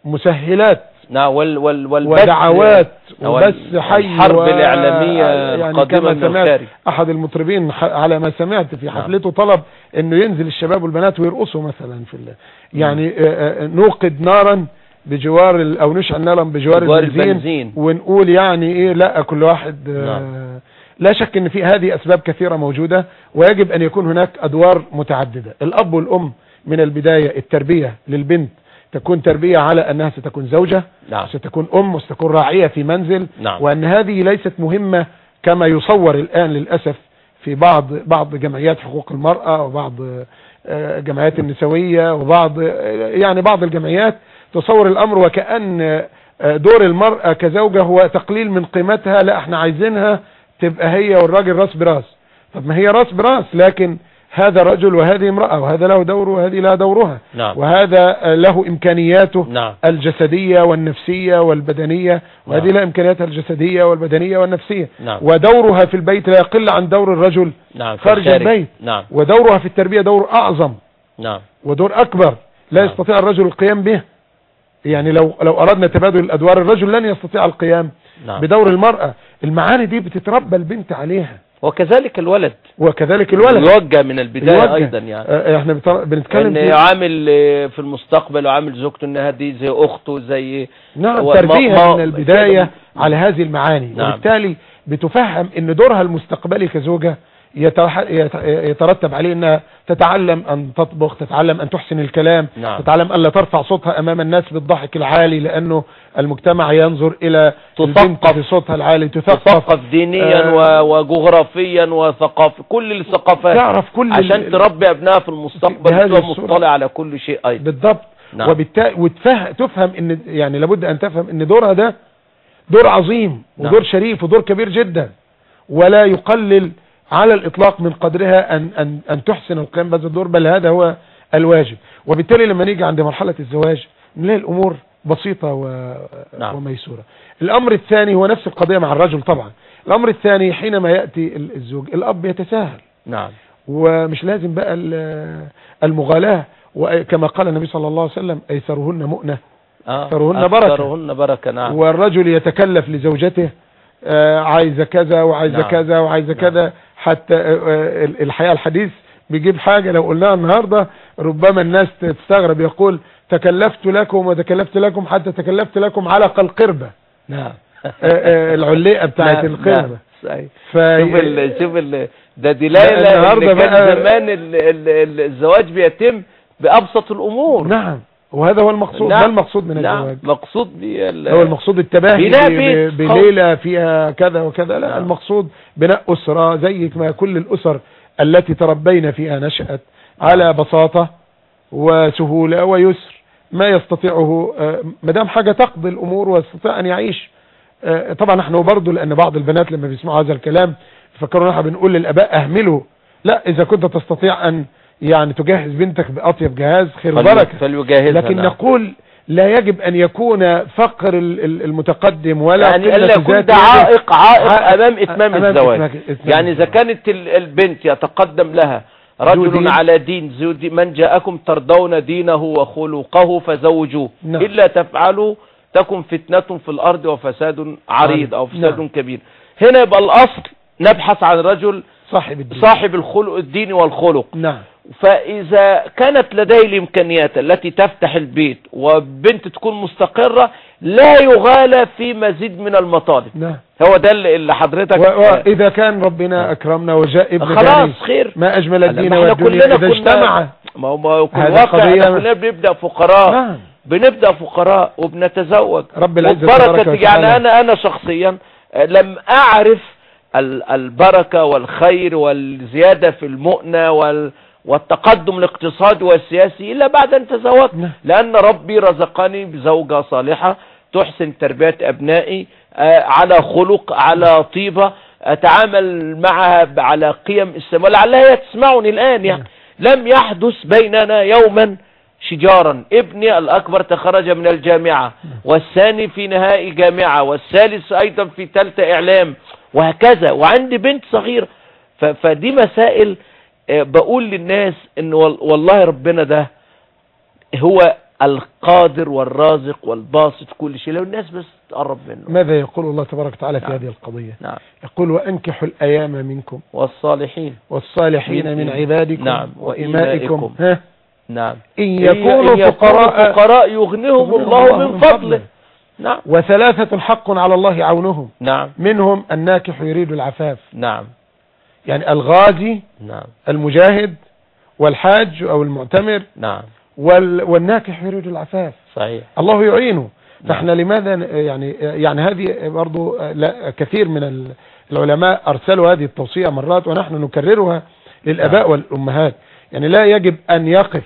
مسهلات نعم وال وال والبث ودعوات وال- وبث حي الحرب و- الإعلامية يعني القادمة كما سمعت الخارج أحد المطربين على ما سمعت في حفلته طلب أنه ينزل الشباب والبنات ويرقصوا مثلا في يعني آه، نوقد نارا بجوار أو نشعل نارا بجوار بجوار البنزين البنزين. ونقول يعني إيه لأ كل واحد نعم. لا شك إن في هذه أسباب كثيرة موجودة ويجب أن يكون هناك أدوار متعددة الأب والأم من البداية التربية للبنت تكون تربية على أنها ستكون زوجة نعم ستكون أم وستكون راعية في منزل نعم. وأن هذه ليست مهمة كما يصور الآن للأسف في بعض بعض جمعيات حقوق المرأة وبعض آه، جمعيات النسوية وبعض آه، يعني بعض الجمعيات تصور الأمر وكأن آه، دور المرأة كزوجة هو تقليل من قيمتها لا إحنا عايزينها تبقى هي والراجل راس براس. طب ما هي راس براس لكن هذا رجل وهذه امرأة وهذا له دور وهذه لها دورها. نعم. وهذا له إمكانياته نعم. الجسدية والنفسية والبدنية وهذه نعم. لها إمكانياتها الجسدية والبدنية والنفسية. نعم. ودورها في البيت لا يقل عن دور الرجل. نعم خارج الخارج. البيت. نعم. ودورها في التربية دور أعظم. نعم. ودور أكبر. لا نعم. يستطيع الرجل القيام به. يعني لو لو أردنا تبادل الأدوار الرجل لن يستطيع القيام نعم. بدور المرأة. المعاني دي بتتربى البنت عليها وكذلك الولد وكذلك الولد يوجه من البداية يوجه. أيضا يعني آه، إحنا بتر- بنتكلم إن في يعامل آه، في المستقبل وعامل زوجته إنها دي زي أخته زي نعم ما- من البداية. على هذه المعاني نعم. وبالتالي بتفهم إن دورها المستقبلي كزوجة يترتب عليه إنها تتعلم أن تطبخ تتعلم أن تحسن الكلام نعم. تتعلم ان لا ترفع صوتها أمام الناس بالضحك العالي لأنه المجتمع ينظر إلى البنت تثقف. في صوتها العالي تثقف تثقف دينيا آه. وجغرافيا وثقافة كل الثقافات تعرف كل عشان تربي ابنها في المستقبل تبقى. مطلع على كل شيء أيضا بالضبط نعم. وبالتالي وتفهم تفهم إن يعني لابد أن تفهم إن دورها ده دور عظيم نعم. ودور شريف ودور كبير جدا ولا يقلل على الإطلاق من قدرها ان ان أن تحسن القيام بهذا الدور بل هذا هو الواجب. وبالتالي لما نيجي عند مرحلة الزواج نلاقي الأمور بسيطة و... نعم. وميسورة. الأمر الثاني هو نفس القضية مع الرجل طبعا. الأمر الثاني حينما يأتي ال- الزوج الأب يتساهل. نعم. ومش لازم بقى ال- المغالاة. وكما قال النبي صلى الله عليه وسلم أيسرهن مؤنة. آه. أكثرهن بركة. أكثرهن بركة نعم. والرجل يتكلف لزوجته. آه، عايزة كذا وعايزة نعم. كذا وعايزة نعم. كذا حتى آه، آه، الحياة الحديث بيجيب حاجة لو قلناها النهاردة ربما الناس تستغرب يقول تكلفت لكم وتكلفت لكم حتى تكلفت لكم علق القربة نعم العلقة بتاعت <laughs> نعم، القربة نعم. صحيح. ف... شوف ال شوف ال ده دلالة إن كان بقى- زمان ال ال ال الزواج بيتم بأبسط الأمور نعم وهذا هو المقصود. ده المقصود من الزواج مقصود هو المقصود التباهي بليلة فيها كذا وكذا لا نعم. المقصود بناء أسرة زي ما كل الأسر التي تربينا فيها نشأت على بساطة وسهولة ويسر ما يستطيعه آه، مدام حاجة تقضي الأمور ويستطيع أن يعيش آه، طبعا نحن برضو لأن بعض البنات لما بيسمعوا هذا الكلام يفكروا نحن بنقول للأباء أهملوا لا إذا كنت تستطيع أن يعني تجهز بنتك بأطيب جهاز خير فليجهزها لكن نعم. نقول لا يجب أن يكون فقر ال- ال- المتقدم ولا يعني الا يكون ده. عائق عائق أمام إتمام أمام الزواج إتمام- إتمام يعني الزواج. كانت ال- البنت يتقدم لها رجل دين. على دين ذو دين من جاءكم ترضون دينه وخلقه فزوجوه نعم. إلا تفعلوا تكن فتنة في الأرض وفساد عريض أو فساد نعم. كبير هنا يبقى الأصل نبحث عن رجل صاحب الدين صاحب الخلق الديني والخلق نعم فإذا كانت لديه الإمكانيات التي تفتح البيت وبنت تكون مستقرة لا يغالى في مزيد من المطالب. نعم. هو ده اللي حضرتك و- واذا كان ربنا أكرمنا وجاء ابن خلاص خير. ما أجمل ما الدين والدنيا كنا- اجتمع. ما هو ما كل واقع كلنا بنبدأ فقراء. نعم. بنبدأ فقراء وبنتزوج. رب العزة وبركة يعني. أنا أنا شخصيا لم أعرف ال- البركة والخير والزيادة في المؤنة وال والتقدم الاقتصادي والسياسي إلا بعد أن تزوجت نعم. لأن ربي رزقني بزوجة صالحة تحسن تربية أبنائي آه، على خلق على طيبة أتعامل معها على قيم إسلام لعلها هي تسمعني الآن يعني لم يحدث بيننا يوما شجارا. ابني الأكبر تخرج من الجامعة والثاني في نهائي جامعة والثالث أيضا في ثالثة إعلام وهكذا. وعندي بنت صغيرة فدي مسائل بقول للناس إن وال- والله ربنا ده هو القادر والرازق والباسط كل شيء. لو الناس بس تقرب منه. ماذا يقول الله تبارك وتعالى في نعم. هذه القضية؟ نعم. يقول وأنكحوا الأيام منكم. والصالحين. والصالحين من- من عبادكم نعم، وإمائكم. ها؟ نعم. إن يكونوا فقراء فقراء يغنيهم الله من فضله. نعم. وثلاثة حق على الله عونهم. نعم. منهم الناكح يريد العفاف. نعم. يعني الغازي نعم. المجاهد والحاج أو المعتمر نعم. وال والناكح يريد العفاف. صحيح. الله يعينه. نعم. فإحنا لماذا يعني يعني هذه برضو لا كثير من ال- العلماء أرسلوا هذه التوصية مرات ونحن نكررها للآباء نعم. والأمهات. يعني لا يجب أن يقف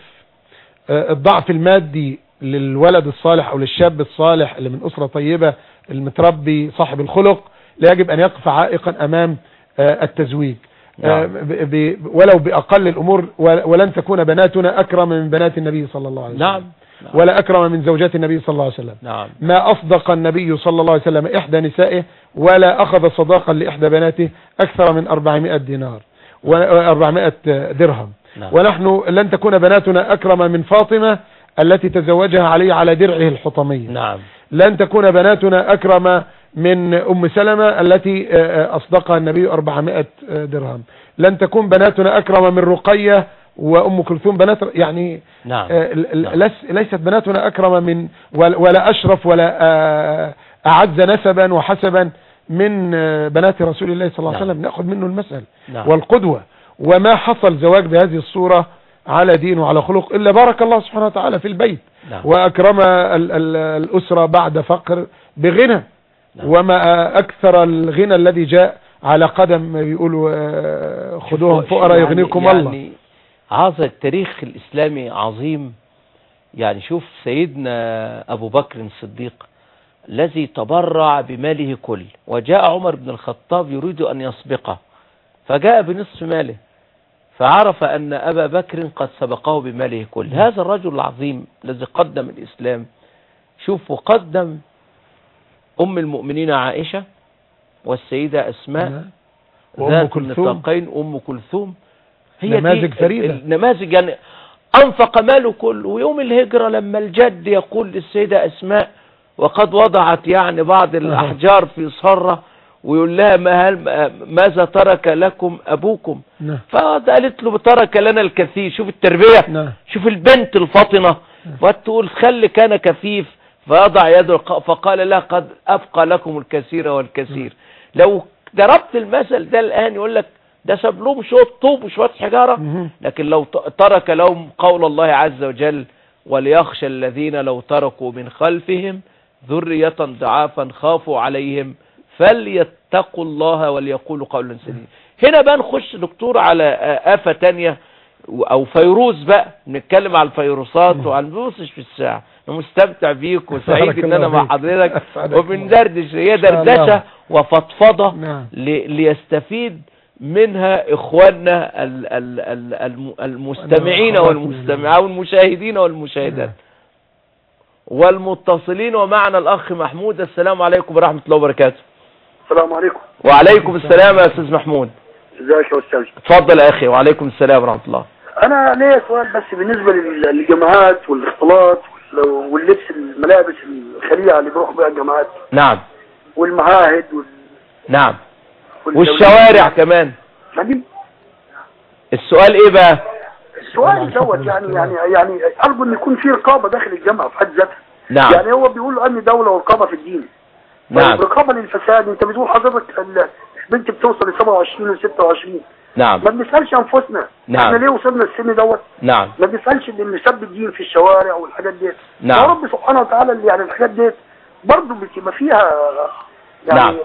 آه، الضعف المادي للولد الصالح أو للشاب الصالح اللي من أسرة طيبة المتربي صاحب الخلق. لا يجب أن يقف عائقا أمام التزويج. نعم. آه، ب- ب- ولو بأقل الأمور ول- ولن تكون بناتنا أكرم من بنات النبي صلى الله عليه وسلم. نعم. نعم. ولا أكرم من زوجات النبي صلى الله عليه وسلم. نعم. ما أصدق النبي صلى الله عليه وسلم إحدى نسائه ولا أخذ صداقا لإحدى بناته أكثر من 400 دينار و 400 درهم. نعم. ونحن لن تكون بناتنا أكرم من فاطمة التي تزوجها علي على درعه الحطمية. نعم. لن تكون بناتنا أكرم من أم سلمة التي آه، أصدقها النبي 400 درهم لن تكون بناتنا أكرم من رقية وأم كلثوم بنات يعني نعم آه، نعم. ليست بناتنا أكرم من ولا أشرف ولا آه، أعز نسبا وحسبا من آه، بنات رسول الله صلى الله عليه نعم. وسلم نأخذ منه المثل نعم. والقدوة وما حصل زواج بهذه الصورة على دين وعلى خلق إلا بارك الله سبحانه وتعالى في البيت نعم. وأكرم ال- ال- الأسرة بعد فقر بغنى. وما أكثر الغنى الذي جاء على قدم يقولوا آه، خذوهم شوفوا- فقراء يعني- يغنيكم يعني الله هذا التاريخ الإسلامي عظيم. يعني شوف سيدنا أبو بكر الصديق الذي تبرع بماله كل وجاء عمر بن الخطاب يريد أن يسبقه فجاء بنصف ماله فعرف أن أبا بكر قد سبقه بماله كل. هذا الرجل العظيم الذي قدم الإسلام شوف وقدم أم المؤمنين عائشة والسيدة أسماء نعم. وأم ذات كلثوم. النطاقين أم كلثوم. هي نماذج فريدة. النماذج يعني أنفق ماله كله ويوم الهجرة لما الجد يقول للسيدة أسماء وقد وضعت يعني بعض الأحجار في صرة ويقول لها ما هل ماذا ترك لكم أبوكم؟ نعم. فقالت له ترك لنا الكثير شوف التربية. نعم. شوف البنت الفاطنة فتقول خل كان كفيف فيضع يده فقال لها قد أبقى لكم الكثير والكثير. لو ضربت المثل ده الآن يقول لك ده ساب لهم شوية طوب وشوية حجارة. لكن لو ترك لهم قول الله عز وجل وليخشى الذين لو تركوا من خلفهم ذرية ضعافا خافوا عليهم فليتقوا الله وليقولوا قولا سديدا. هنا بقى نخش دكتور على آفة تانية أو فيروز بقى. نتكلم على الفيروسات وعن بصش في الساعة. أنا مستمتع بيك وسعيد إن أنا مع. حضرتك. <laughs> وبندردش هي. دردشة وفضفضة نعم. ليستفيد منها إخواننا ال- ال- ال- الم- المستمعين. والمستمعين والمشاهدين والمشاهدات. والمتصلين ومعنا الأخ محمود السلام عليكم ورحمة الله وبركاته. السلام عليكم. وعليكم السلام يا أستاذ محمود. ازيك يا أستاذ اتفضل يا أخي وعليكم السلام ورحمة الله. أنا ليا سؤال بس بالنسبة لل- للجامعات والاختلاط. وال- واللبس الملابس الخليعة اللي بيروحوا بيها الجامعات. نعم. والمعاهد وال... نعم. وال- والشوارع كمان. يعني السؤال إيه بقى؟ السؤال دوت يعني يعني يعني أرجو إن يكون في رقابة داخل الجامعة في حد ذاتها. نعم. يعني هو بيقول امن دولة ورقابة في الدين. نعم. رقابة للفساد. أنت بتقول حضرتك ال- البنت بتوصل ل 27 و 26 نعم. ما بنسألش أنفسنا. نعم. إحنا ليه وصلنا السن دوت؟ نعم. ما بنسألش اللي سب الدين في الشوارع والحاجات ديت. نعم. يا رب سبحانه وتعالى اللي يعني الحاجات ديت برضه بتبقى فيها يعني نعم.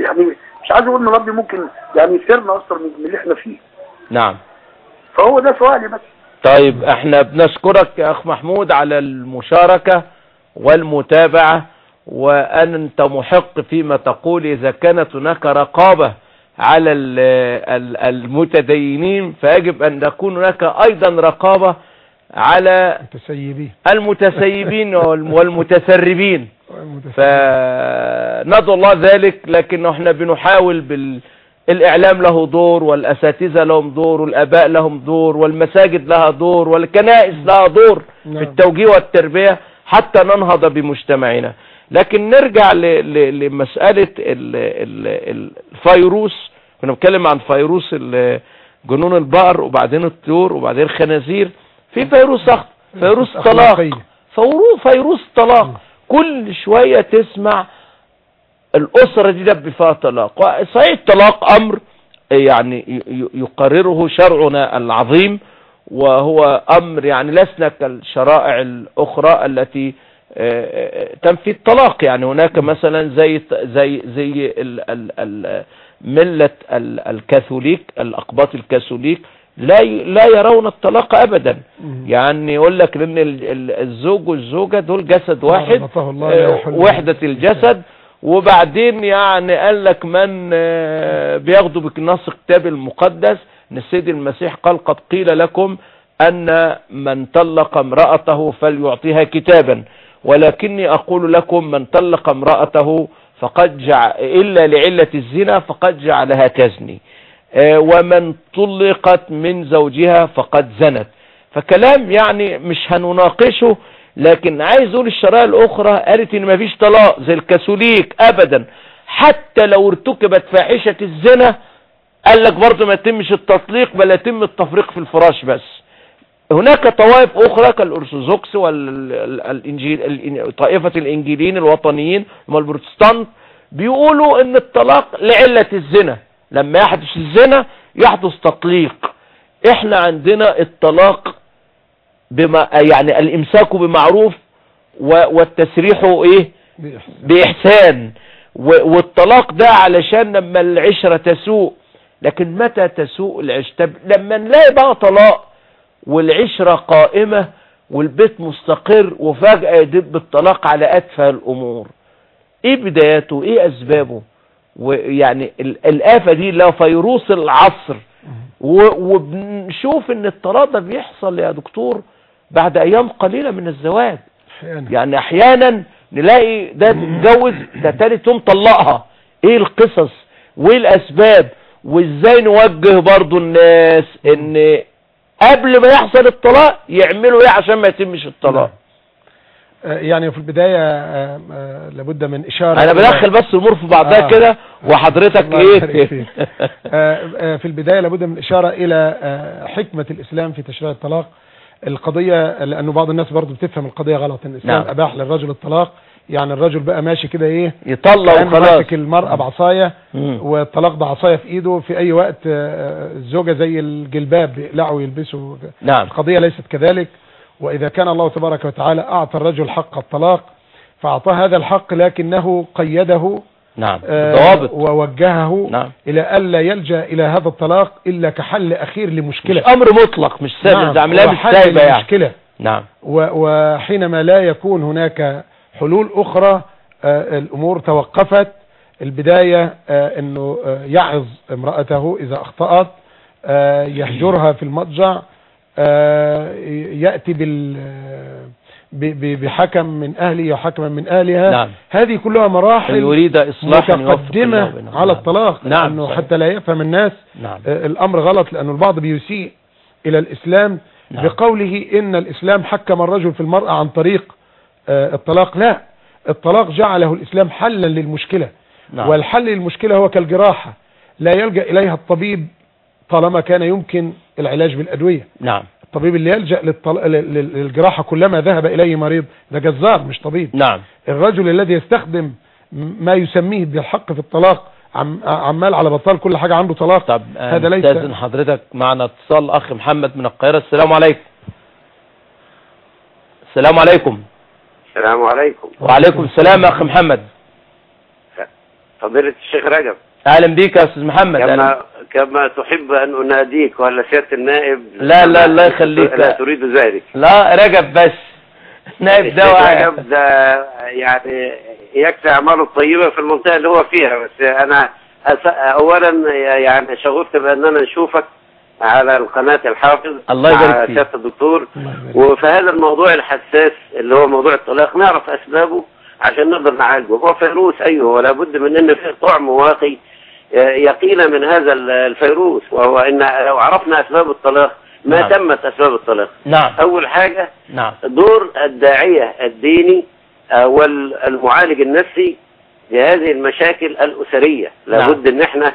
يعني مش عايز أقول إن ربي ممكن يعني يفرنا أكتر من من اللي إحنا فيه. نعم. فهو ده سؤالي بس. طيب إحنا بنشكرك يا أخ محمود على المشاركة والمتابعة وأنت محق فيما تقول إذا كانت هناك رقابة. على ال- ال- المتدينين فيجب أن تكون هناك أيضا رقابة على متسيبين المتسيبين <laughs> والم- والمتسربين. فندعو الله ذلك لكن إحنا بنحاول بال الإعلام له دور والأساتذة لهم دور والآباء لهم دور والمساجد لها دور والكنائس لها دور في نعم. التوجيه والتربية حتى ننهض بمجتمعنا. لكن نرجع لمسألة ال- ال- الفيروس. كنا بنتكلم عن فيروس جنون البقر وبعدين الطيور وبعدين الخنازير. في فيروس أخطر فيروس طلاق. فيروس طلاق. كل شوية تسمع الأسرة دي دب فيها طلاق. صحيح الطلاق أمر يعني يقرره شرعنا العظيم وهو أمر يعني لسنا كالشرائع الأخرى التي آه، آه، تنفي الطلاق. يعني هناك مثلا زي زي زي ال- ال- ال- ملة ال- الكاثوليك الأقباط الكاثوليك لا لا يرون الطلاق أبدا. يعني يقول لك ان ال- ال- الزوج والزوجة دول جسد واحد آه، وحدة الجسد. وبعدين يعني قال لك من بياخدوا بنص الكتاب المقدس. إن السيد المسيح قال قد قيل لكم أن من طلق امرأته فليعطيها كتابا. ولكني أقول لكم من طلق امرأته فقد جعل إلا لعلة الزنا فقد جعلها تزني آه، ومن طلقت من زوجها فقد زنت. فكلام يعني مش هنناقشه لكن عايز أقول الشرائع الأخرى قالت إن مفيش طلاق زي الكاثوليك ابدا. حتى لو ارتكبت فاحشة الزنا قال لك برضه ما يتمش التطليق بل يتم التفريق في الفراش بس. هناك طوائف أخرى كالأرثوذكس والإنجيل طائفة الإنجيليين الوطنيين هم البروتستانت بيقولوا إن الطلاق لعلة الزنا. لما يحدث الزنا يحدث تطليق. إحنا عندنا الطلاق بما يعني الإمساك بمعروف والتسريح إيه؟ بإحسان. والطلاق ده علشان لما العشرة تسوء. لكن متى تسوء العشرة؟ لما نلاقي بقى طلاق والعشرة قائمة والبيت مستقر وفجأة يدب الطلاق على أتفه الأمور. إيه بداياته؟ إيه أسبابه؟ ويعني ال- الآفة دي لا فيروس العصر. وبنشوف إن الطلاق ده بيحصل يا دكتور بعد أيام قليلة من الزواج. أحيانا. يعني أحيانا نلاقي ده اتجوز ده تالت يوم طلقها. إيه القصص؟ وإيه الأسباب؟ وإزاي نوجه برضو الناس إن قبل ما يحصل الطلاق يعملوا إيه عشان ما يتمش الطلاق. آه، يعني في البداية آه، آه، لابد من إشارة أنا بدخل بس الأمور في بعضها آه. كده وحضرتك آه، في البداية لابد من إشارة إلى حكمة الإسلام في تشريع الطلاق. القضية لأنه بعض الناس برضو بتفهم القضية غلط إن الإسلام نعم. أباح للرجل الطلاق. يعني الرجل بقى ماشي كده يطلق كأنه وخلاص. ماسك المرأة بعصاية. والطلاق ده عصاية في إيده في أي وقت آه، الزوجة زي الجلباب بيقلعوا ويلبسوا نعم. القضية ليست كذلك. وإذا كان الله تبارك وتعالى أعطى الرجل حق الطلاق فأعطاه هذا الحق لكنه قيده نعم. آه، ضوابط ووجهه نعم. إلى ألا يلجأ إلى هذا الطلاق إلا كحل أخير لمشكلة. مش أمر مطلق مش سابق نعم، ده عمليه مش سايبة يعني. لمشكلة. نعم. وحينما لا يكون هناك حلول أخرى آه، الأمور توقفت البداية آه، إنه آه، يعظ امرأته إذا أخطأت يهجرها في المضجع يأتي بال بحكم من اهله وحكما من أهلها نعم. هذه كلها مراحل يريد الله متقدمة بينهم. على الطلاق نعم لأنه صحيح. حتى لا يفهم الناس نعم الأمر غلط لأنه البعض بيسيء إلى الإسلام نعم. بقوله إن الإسلام حكم الرجل في المرأة عن طريق الطلاق لا. الطلاق جعله الإسلام حلا للمشكلة. نعم. والحل للمشكلة هو كالجراحة. لا يلجأ إليها الطبيب طالما كان يمكن العلاج بالأدوية. نعم. الطبيب اللي يلجأ للطل... لل- لل- للجراحة كلما ذهب إليه مريض ده جزار مش طبيب. نعم. الرجل الذي يستخدم ما يسميه بالحق في الطلاق عم عمال على بطال كل حاجة عنده طلاق طب هذا ليس استاذن حضرتك معنا اتصال أخ محمد من القاهرة. السلام عليكم. السلام عليكم. السلام عليكم. وعليكم السلام يا اخ محمد. فضيلة الشيخ رجب. أهلا بيك يا أستاذ محمد أهلا. كما كما تحب أن أناديك ولا سيادة النائب. لا، لا، الله يخليك. لا تريد ذلك. لا رجب بس. <laughs> نائب ده. رجب ده يعني يكفي أعماله الطيبة في المنطقة اللي هو فيها. بس أنا أس... أولا يعني شغلت بأننا نشوفك على القناة الحافظ الله مع يبارك فيك. سيادة الدكتور. وفي هذا الموضوع الحساس اللي هو موضوع الطلاق نعرف أسبابه عشان نقدر نعالجه. هو فيروس أيوه ولا بد من أن فيه طعم واقي يقينا من هذا الفيروس وهو أن لو عرفنا أسباب الطلاق ما نعم. تمت أسباب الطلاق. نعم. أول حاجة نعم. دور الداعية الديني آه، والمعالج النفسي لهذه المشاكل الأسرية. لابد إن إحنا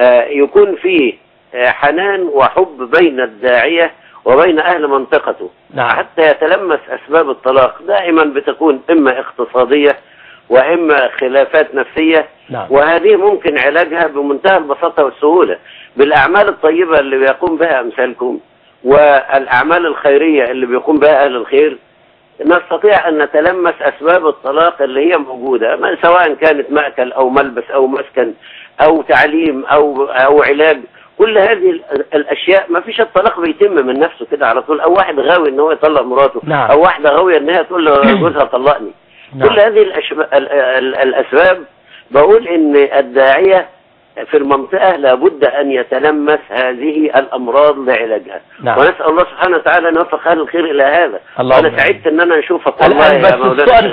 آه، يكون فيه آه، حنان وحب بين الداعية وبين أهل منطقته. نعم. حتى يتلمس أسباب الطلاق دائما بتكون إما اقتصادية وإما خلافات نفسية. نعم. وهذه ممكن علاجها بمنتهى البساطة والسهولة. بالأعمال الطيبة اللي بيقوم بها أمثالكم والأعمال الخيرية اللي بيقوم بها أهل الخير نستطيع أن نتلمس أسباب الطلاق اللي هي موجودة سواء كانت مأكل أو ملبس أو مسكن أو تعليم أو أو علاج. كل هذه ال- الأشياء ما فيش الطلاق بيتم من نفسه كده على طول. أو واحد غاوي إن هو يطلق مراته. نعم. أو واحدة غاوية إن هي تقول له جوزها طلقني. نعم. كل هذه الأشب... ال... ال... الأسباب. بقول إن الداعية في المنطقة لابد أن يتلمس هذه الأمراض لعلاجها. نعم. ونسأل الله سبحانه وتعالى أن يوفق أهل الخير إلى هذا. وأنا سعدت أن أنا أشوفك والله يا مولانا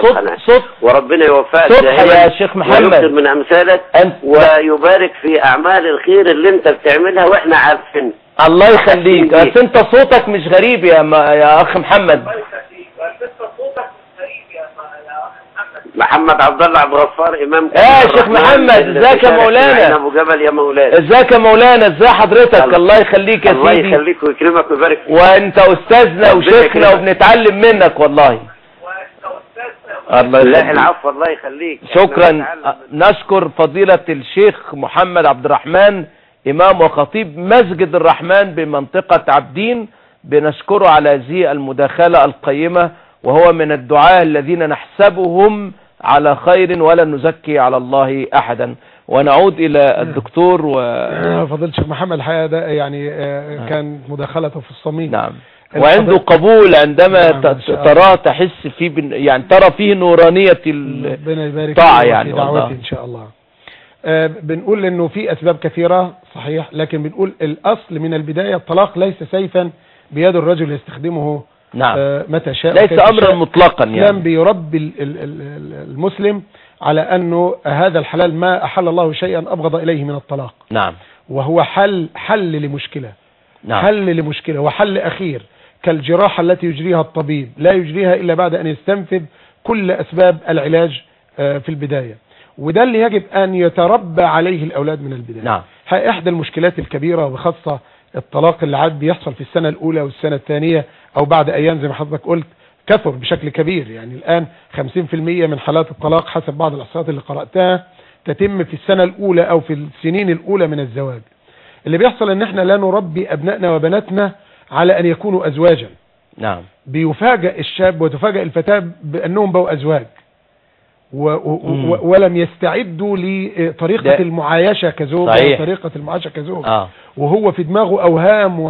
صوت صوت. وربنا يوفقك يا شيخ محمد. من أمثالك أنت. ويبارك في أعمال الخير اللي أنت بتعملها وإحنا عارفين. الله يخليك. أنت صوتك مش غريب يا يا أخ محمد. محمد عبد الله عبد الغفار إمام إيه يا شيخ محمد، ازيك يا مولانا؟ أبو جبل يا مولانا. ازيك يا مولانا؟ ازي حضرتك؟ الله- الله يخليك يا الله سيدي. يخليك ويكرمك ويبارك فيك. وأنت أستاذنا وشيخنا. وبنتعلم منك والله. الله يخليك. العفو الله يخليك. شكرا. نشكر فضيلة الشيخ محمد عبد الرحمن إمام وخطيب مسجد الرحمن بمنطقة عبدين بنشكره على هذه المداخلة القيمة وهو من الدعاة الذين نحسبهم على خير ولا نزكي على الله أحدا. ونعود إلى الدكتور و... آه، فضيلة الشيخ محمد الحقيقة ده يعني آه، كان مداخلته في الصميم. نعم. وعنده قبول عندما نعم، إن. تراه تحس فيه بن... يعني ترى فيه نورانية ال... ربنا يبارك طاعة فيه يعني دعوتي. إن شاء الله. آه، بنقول إنه في أسباب كثيرة صحيح لكن بنقول الأصل من البداية الطلاق ليس سيفا بيد الرجل يستخدمه نعم. آه، متى شاء ليس شاء. مطلقا يعني. بيربي ال- ال- المسلم على أنه هذا الحلال ما أحل الله شيئا أبغض إليه من الطلاق. نعم. وهو حل حل لمشكلة. نعم. حل لمشكلة. وحل أخير كالجراحة التي يجريها الطبيب. لا يجريها إلا بعد أن يستنفذ كل أسباب العلاج آه، في البداية. وده اللي يجب أن يتربى عليه الأولاد من البداية. نعم. ها إحدى المشكلات الكبيرة وخاصة الطلاق اللي عاد بيحصل في السنة الأولى والسنة الثانية أو بعد أيام زي ما حضرتك قلت كثر بشكل كبير. يعني الآن 50% من حالات الطلاق حسب بعض الإحصاءات اللي قرأتها تتم في السنة الأولى أو في السنين الأولى من الزواج. اللي بيحصل إن إحنا لا نربي أبنائنا وبناتنا على أن يكونوا ازواجا. نعم. بيفاجئ الشاب وتفاجئ الفتاة بأنهم بقوا أزواج. و و ولم يستعدوا لطريقة المعايشة كزوج صحيح. وطريقة المعايشة كزوج آه وهو في دماغه أوهام و...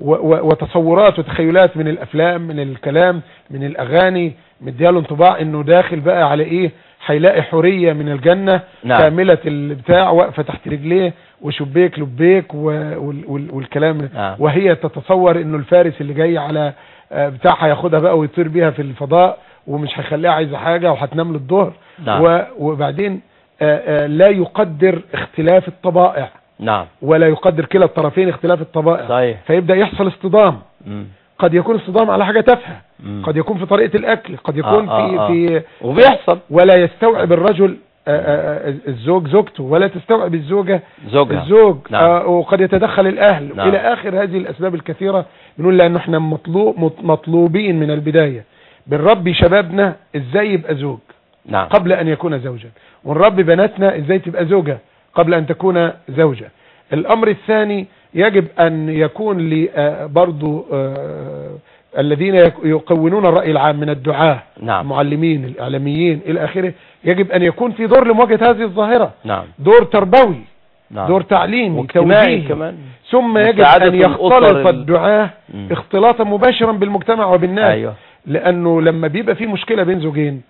و... و... وتصورات وتخيلات من الأفلام من الكلام من الأغاني مدياله انطباع إنه داخل بقى على إيه هيلاقي حورية من الجنة نعم. كاملة البتاع واقفة تحت رجليه وشبيك لبيك و- وال- وال- والكلام نعم. وهي تتصور إنه الفارس اللي جاي على آه، بتاع هياخدها بقى ويطير بيها في الفضاء ومش هيخليها عايزة حاجة وهتنام للظهر. نعم. وبعدين آه، آه، لا يقدر اختلاف الطبائع. نعم. ولا يقدر كلا الطرفين اختلاف الطبائع. صحيح. فيبدأ يحصل اصطدام. مم. قد يكون اصطدام على حاجة تافهة. قد يكون في طريقة الأكل. قد يكون آه، في آه، آه. في وبيحصل. ولا يستوعب الرجل آه، آه، آه، الزوج زوجته. ولا تستوعب الزوجة زوجها. الزوج. نعم. آه، وقد يتدخل الأهل. نعم. إلى آخر هذه الأسباب الكثيرة بنقول لأنه إحنا مطلوب مط- مطلوبين من البداية. بنربي شبابنا إزاي يبقى زوج؟ نعم. قبل أن يكون زوجا. ونربي بناتنا إزاي تبقى زوجة قبل أن تكون زوجة؟ الأمر الثاني يجب أن يكون لي آه، برضو آه، الذين يكونون الرأي العام من الدعاة نعم. المعلمين الإعلاميين إلى آخره يجب أن يكون في دور لمواجهة هذه الظاهرة. نعم. دور تربوي نعم. دور تعليمي توجيهي. كمان. ثم يجب أن يختلط الدعاة. اختلاطا مباشرا بالمجتمع وبالناس. أيوه. لأنه لما بيبقى في مشكلة بين زوجين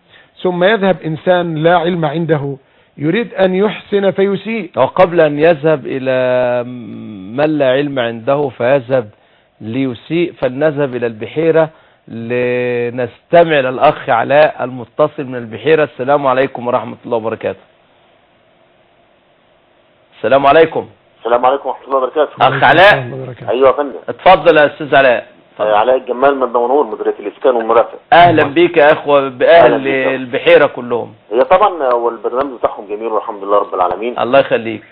ثم يذهب إنسان لا علم عنده يريد أن يحسن فيسيء. وقبل أن يذهب إلى من لا علم عنده فيذهب ليسيء فلنذهب إلى البحيرة لنستمع للأخ علاء المتصل من البحيرة. السلام عليكم ورحمة الله وبركاته. السلام عليكم. السلام عليكم ورحمة الله وبركاته. أخ علاء. أيوة يا فندم. اتفضل يا أستاذ علاء. علاء الجمال من دمنهور مديرية الإسكان والمرافق. أهلا بيك يا يا أخ. البحيرة كلهم. هي طبعا هو البرنامج بتاعهم جميل والحمد لله رب العالمين. الله يخليك.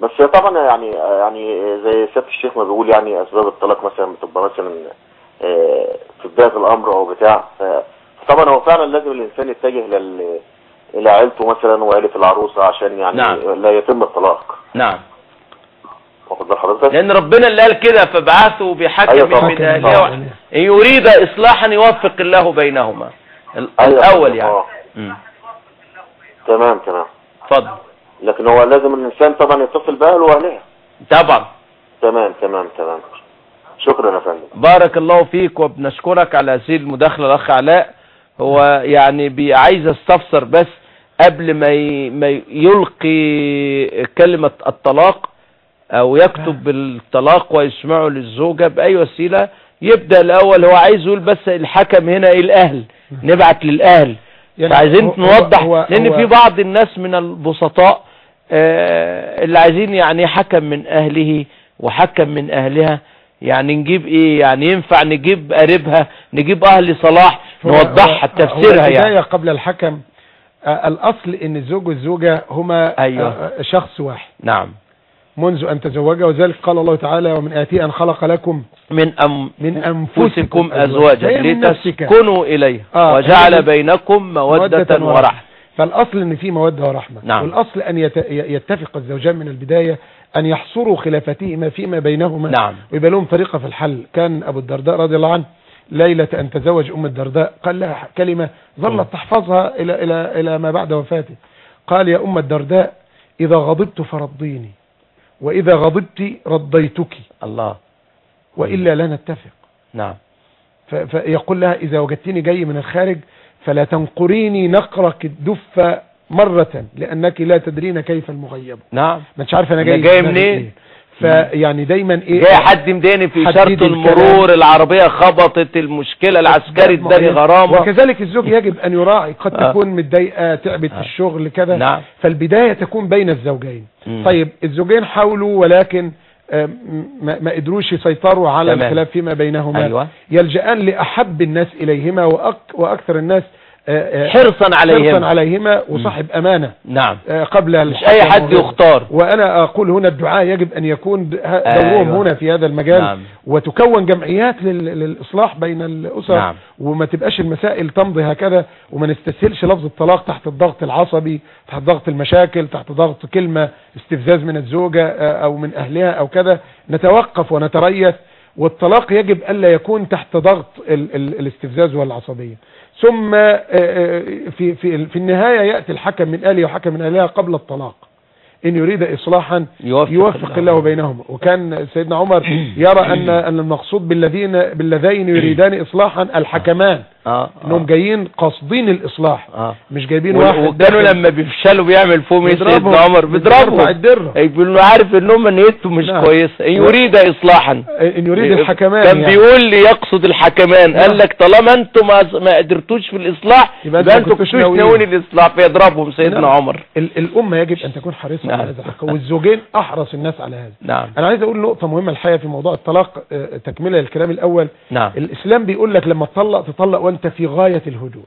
بس هي طبعا يعني يعني زي سيادة الشيخ ما بيقول يعني أسباب الطلاق مثلا بتبقى مثلا آه، في بداية الأمر أو بتاع. فطبعا هو فعلا لازم الإنسان يتجه لل إلى عيلته مثلا وعيلة العروسة عشان يعني نعم. لا يتم الطلاق. نعم. واخد حضرتك؟ لأن ربنا اللي قال كده فبعثوا بحكم أيوة. من أهلها طبعا. إن يريد إصلاحا يوفق الله بينهما. أيوة. الأول طبعا. يعني. آه. تمام تمام. اتفضل. لكن هو لازم الإنسان طبعا يتصل بأهله وأهلها. طبعا. تمام تمام تمام. شكرا يا فندم. بارك الله فيك وبنشكرك على هذه المداخلة الأخ علاء. هو يعني عايز استفسر بس قبل ما يلقي كلمة الطلاق. أو يكتب بالطلاق ويسمعه للزوجة بأي وسيلة يبدأ الأول هو عايز يقول بس الحكم هنا إيه؟ الأهل. <laughs> نبعت للأهل. يعني عايزين نوضح هو- هو- في بعض الناس من البسطاء آه، اللي عايزين يعني حكم من أهله وحكم من أهلها. يعني نجيب إيه؟ يعني ينفع نجيب قريبها نجيب أهل صلاح نوضحها تفسيرها يعني. قبل الحكم آه، الأصل أن الزوج والزوجة هما أيوة. آه، شخص واحد. نعم. منذ أن تزوجا وذلك قال الله تعالى ومن آتي أن خلق لكم من أم من أنفسكم أزواجا. لتسكنوا إليه. آه، هي وجعل بينكم مودة ورحمة. فالأصل أن في مودة ورحمة. نعم. والأصل أن يت- يتفق الزوجان من البداية أن يحصروا خلافاتهما فيما بينهما. نعم. ويبقى لهم طريقة في الحل. كان أبو الدرداء رضي الله عنه ليلة أن تزوج أم الدرداء قال لها كلمة ظلت تحفظها إلى, إلى, إلى ما بعد وفاته. قال يا أم الدرداء إذا غضبت فرضيني. وإذا غضبت رضيتك. الله. وإلا لا نتفق. نعم. فيقول لها إذا وجدتني جاي من الخارج فلا تنقريني نقرك الدف مرة لأنك لا تدرين كيف المغيب. نعم. ما انتش أنا جاي جاي منين؟ إيه. فيعني دايما إيه جاي حد مداني في الكلام. المرور العربية خبطت المشكلة العسكري اداني غرامة وكذلك الزوج <laughs> يجب أن يراعي قد آه. تكون متضايقة تعبت في آه. الشغل كذا نعم فالبداية تكون بين الزوجين مم. طيب الزوجين حاولوا ولكن آه، ما ما قدروش يسيطروا على. الخلاف فيما بينهما أيوة يلجأان لأحب الناس إليهما وأك وأكثر الناس حرصا عليهم حرصا عليهما وصاحب أمانة نعم. آه، قبل مش أي حد يختار. وأنا أقول هنا الدعاء يجب أن يكون د- ه- أيوة. دورهم هنا في هذا المجال نعم. وتكون جمعيات لل- للإصلاح بين الأسر نعم. وما تبقاش المسائل تمضي هكذا وما نستسهلش لفظ الطلاق تحت الضغط العصبي تحت ضغط المشاكل تحت ضغط كلمة استفزاز من الزوجة آه، أو من أهلها أو كذا. نتوقف ونتريث والطلاق يجب ألا يكون تحت ضغط ال ال الاستفزاز والعصبية. ثم آه، آه، في في في النهاية يأتي الحكم من أهله وحكم من أهلها قبل الطلاق. إن يريد إصلاحا يوفق, يوفق الله. بينهما وكان سيدنا عمر <clears throat> يرى أن أن المقصود بالذين باللذين يريدان إصلاحا الحكمان. آه إنهم جايين قاصدين الإصلاح آه مش جايبين واحد وكانوا لما بيفشلوا بيعمل فيهم إيه. سيدنا عمر بيرفع بيضربهم الدره يقول له عارف انهم نيتهم مش نعم. كويسه إن يريد اصلاحا إن يريد الحكمان كان يعني. بيقول لي يقصد الحكمان نعم. قال لك طالما أنتم ما, قدرتوش في الإصلاح يبقى أنتم كنتوش كنتوش ناويين. الإصلاح فيضربهم سيدنا نعم. عمر ال- الأمة يجب أن تكون حريصة نعم. على هذا الحق والزوجين أحرص الناس على هذا نعم أنا عايز أقول نقطة مهمة الحقيقة في موضوع الطلاق آه، تكملة للكلام الأول نعم الإسلام بيقول لك لما تطلق تطلق وأنت في غاية الهدوء.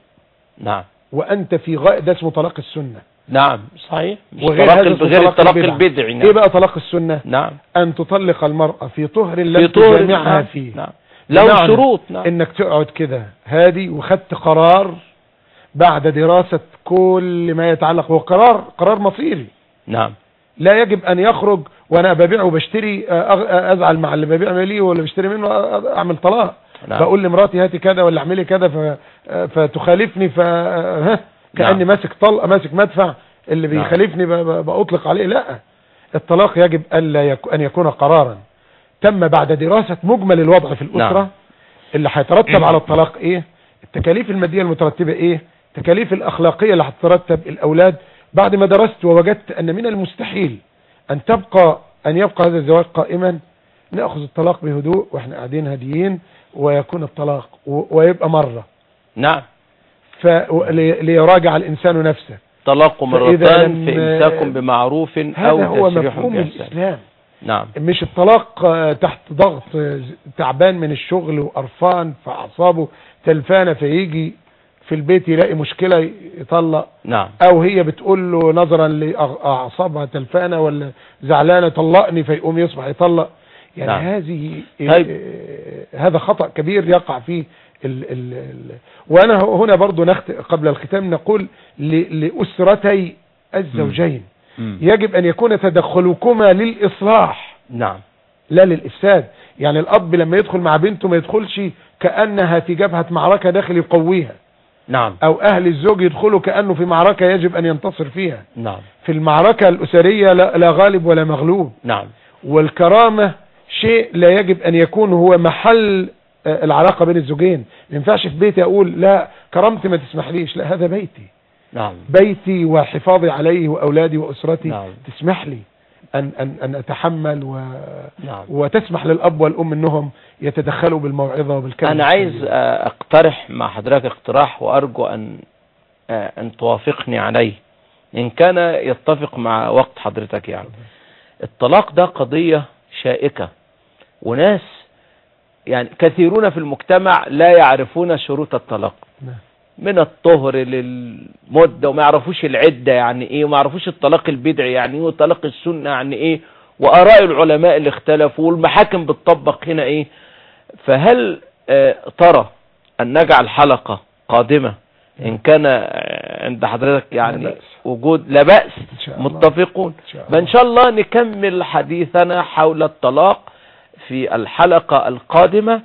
نعم. وأنت في غاية ده اسمه طلاق السنة. نعم. صحيح. وغير طلاق غير طلاق الطلاق البدع. البدعي إيه نعم بقى طلاق السنة؟ نعم. أن تطلق المرأة في طهر في لم طور تجامعها نعم. فيه. نعم. لو شروط نعم. إنك تقعد كده. هادي وخدت قرار بعد دراسة كل ما يتعلق هو قرار قرار مصيري. نعم. لا يجب أن يخرج وأنا ببيع وبشتري أزعل مع اللي ببيع ليه ولا بشتري منه أعمل طلاق. نعم. بقول لمراتي هاتي كذا ولا اعملي كذا ف- فتخالفني ف كأني نعم. ماسك طلقه ماسك مدفع اللي نعم. بيخالفني ب- ب- بأطلق عليه لا الطلاق يجب ألا يك- أن يكون قرارا تم بعد دراسة مجمل الوضع في الأسرة نعم. اللي هيترتب على الطلاق إيه التكاليف المادية المترتبة إيه التكاليف الأخلاقية اللي هتترتب الأولاد بعد ما درست ووجدت أن من المستحيل أن تبقى أن يبقى هذا الزواج قائما نأخذ الطلاق بهدوء وإحنا قاعدين هاديين ويكون الطلاق ويبقى مرة. نعم. فليراجع الإنسان نفسه. طلاق مرتان لم- فإمساك بمعروف هذا أو هو تسريح مفهوم الإسلام. نعم. مش الطلاق آه، تحت ضغط آه، تعبان من الشغل وقرفان فاعصابه تلفانة فيجي في البيت يلاقي مشكلة يطلق. نعم. أو هي بتقول له نظرا لاعصابها تلفانة ولا زعلانة طلقني فيقوم يصبح يطلق. يعني نعم. هذه طيب. آه، هذا خطأ كبير يقع فيه ال ال ال. وأنا هنا برضو نخت قبل الختام نقول ل- لأسرتي الزوجين. مم. يجب أن يكون تدخلكما للإصلاح. نعم. لا للإفساد. يعني الأب لما يدخل مع بنته ما يدخلش كأنها في جبهة معركة داخل يقويها. نعم. أو أهل الزوج يدخلوا كأنه في معركة يجب أن ينتصر فيها. نعم. في المعركة الأسرية لا, لا غالب ولا مغلوب. نعم. والكرامة شيء لا يجب أن يكون هو محل آه، العلاقة بين الزوجين. ما ينفعش في بيتي أقول لا كرامتي ما تسمحليش. لا هذا بيتي. نعم. بيتي وحفاظي عليه وأولادي وأسرتي. نعم. تسمح لي أن, أن, أن أتحمل و... نعم. وتسمح للأب والأم أنهم يتدخلوا بالموعظة وبالكلمة. أنا عايز. آه، أقترح مع حضرتك اقتراح وأرجو أن آه، أن توافقني عليه. إن كان يتفق مع وقت حضرتك يعني. الطلاق ده قضية شائكة. وناس يعني كثيرون في المجتمع لا يعرفون شروط الطلاق. نعم. من الطهر للمدة وما يعرفوش العدة يعني إيه وما يعرفوش الطلاق البدعي يعني إيه وطلاق السنة يعني إيه وآراء العلماء اللي اختلفوا والمحاكم بتطبق هنا إيه. فهل آه، ترى أن نجعل حلقة قادمة إن كان عند حضرتك لا يعني بأس. وجود لا بأس. متفقون إن شاء الله. نكمل حديثنا حول الطلاق في الحلقة القادمة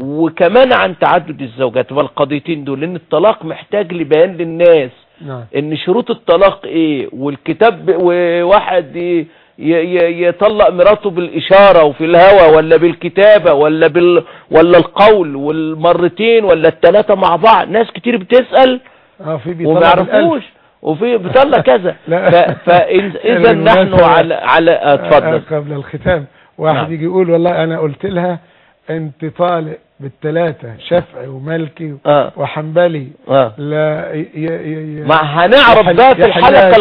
وكمان عن تعدد الزوجات والقضيتين دول لأن الطلاق محتاج لبيان للناس نعم إن شروط الطلاق إيه والكتاب وواحد ي- يطلق مراته بالإشارة وفي الهوى ولا بالكتابة ولا بال ولا القول والمرتين ولا الثلاثه مع بعض. ناس كتير بتسأل آه في وما يعرفوش. وفي بيطلع <laughs> كذا. لا. ف- فاذا <laughs> نحن على على آه، اتفضل. آه، قبل الختام. واحد نعم. يجي يقول والله أنا قلت لها انت طالق بالثلاثة شافعي ومالكي آه. وحنبلي. آه. لا ي ي ي ما هنعرف ده في شيخ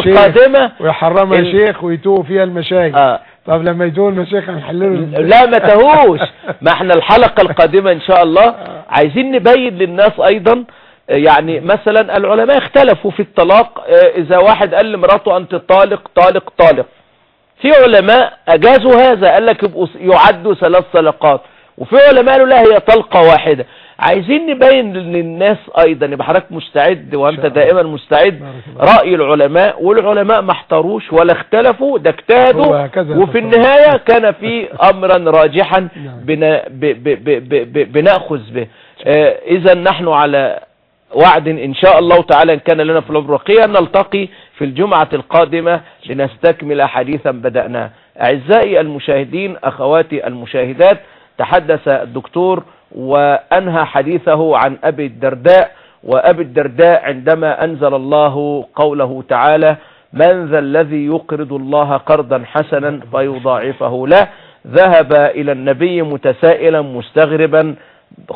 القادمة. ويحرمها ال- شيخ ويتوه فيها المشايخ. آه. طب لما يتوه المشايخ هنحل له لا ما تهوش. ما إحنا الحلقة القادمة إن شاء الله عايزين نبين للناس أيضا آه، يعني مثلا العلماء اختلفوا في الطلاق آه، إذا واحد قال لمراته أنت طالق طالق طالق. في علماء أجازوا هذا قال لك يعدوا ثلاث طلقات. وفي علماء قالوا لا هي طلقة واحدة عايزين نبين للناس أيضا يبقى حضرتك مستعد وأنت. دائما مستعد. رأي العلماء والعلماء ما احتروش ولا اختلفوا ده اجتهدوا وفي. النهاية كان في <laughs> امرا راجحا نعم. بنا ب ب ب ب ب بنأخذ به آه اذا نحن على وعد إن شاء الله تعالى إن كان لنا في العمر بقية نلتقي في الجمعة القادمة لنستكمل حديثا بدأناه أعزائي المشاهدين أخواتي المشاهدات تحدث الدكتور وأنهى حديثه عن أبي الدرداء وأبي الدرداء عندما أنزل الله قوله تعالى من ذا الذي يقرض الله قرضا حسنا فيضاعفه له ذهب إلى النبي متسائلا مستغربا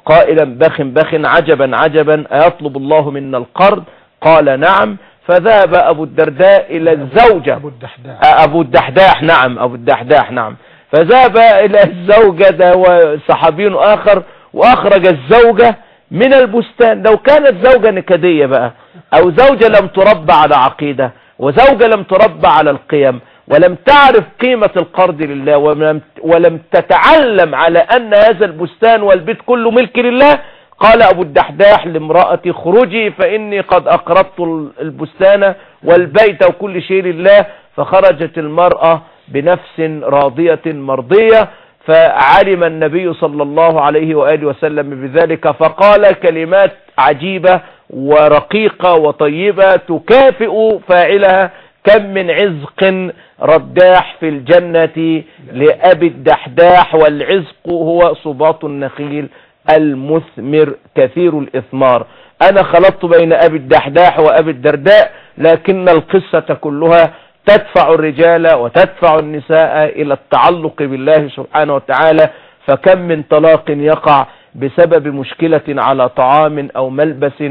قائلا بخ بخ عجبا عجبا أيطلب الله منا القرض؟ قال نعم. فذهب أبو الدرداء إلى الزوجة. أبو الدحداح. أبو الدحداح نعم أبو الدحداح نعم. فذهب إلى الزوجة وصحابي آخر وأخرج الزوجة من البستان. لو كانت زوجة نكدية بقى أو زوجة لم تربى على عقيدة وزوجة لم تربى على القيم ولم تعرف قيمة القرض لله ولم, ولم تتعلم على أن هذا البستان والبيت كله ملك لله قال أبو الدحداح لامرأتي خرجي فإني قد أقرضت البستان والبيت وكل شيء لله فخرجت المرأة بنفس راضية مرضية فعلم النبي صلى الله عليه وآله وسلم بذلك فقال كلمات عجيبة ورقيقة وطيبة تكافئ فاعلها كم من عزق رداح في الجنة لأبي الدحداح والعزق هو صباط النخيل المثمر كثير الإثمار. أنا خلطت بين أبي الدحداح وأبي الدرداء لكن القصة كلها تدفع الرجال وتدفع النساء إلى التعلق بالله سبحانه وتعالى فكم من طلاق يقع بسبب مشكلة على طعام أو ملبس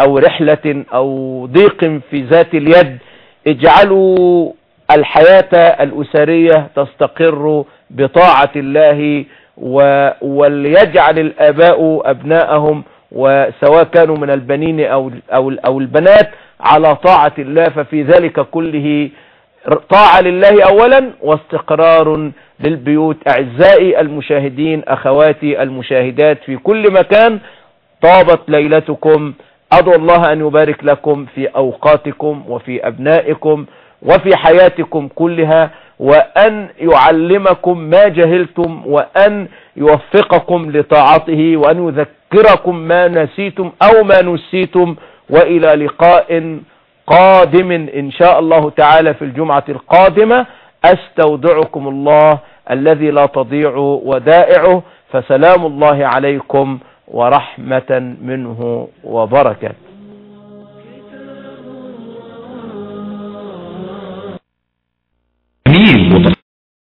أو رحلة أو ضيق في ذات اليد. اجعلوا الحياة الأسرية تستقر بطاعة الله و... وليجعل الآباء أبناءهم وسواء كانوا من البنين أو, أو, أو البنات على طاعة الله ففي ذلك كله طاعة لله أولا واستقرار للبيوت. أعزائي المشاهدين أخواتي المشاهدات في كل مكان طابت ليلتكم. أدعو الله أن يبارك لكم في أوقاتكم وفي أبنائكم وفي حياتكم كلها وأن يعلمكم ما جهلتم وأن يوفقكم لطاعته وأن يذكركم ما نسيتم أو ما نسيتم. وإلى لقاء قادم إن شاء الله تعالى في الجمعة القادمة. أستودعكم الله الذي لا تضيع ودائعه. فسلام الله عليكم ورحمة منه وبركة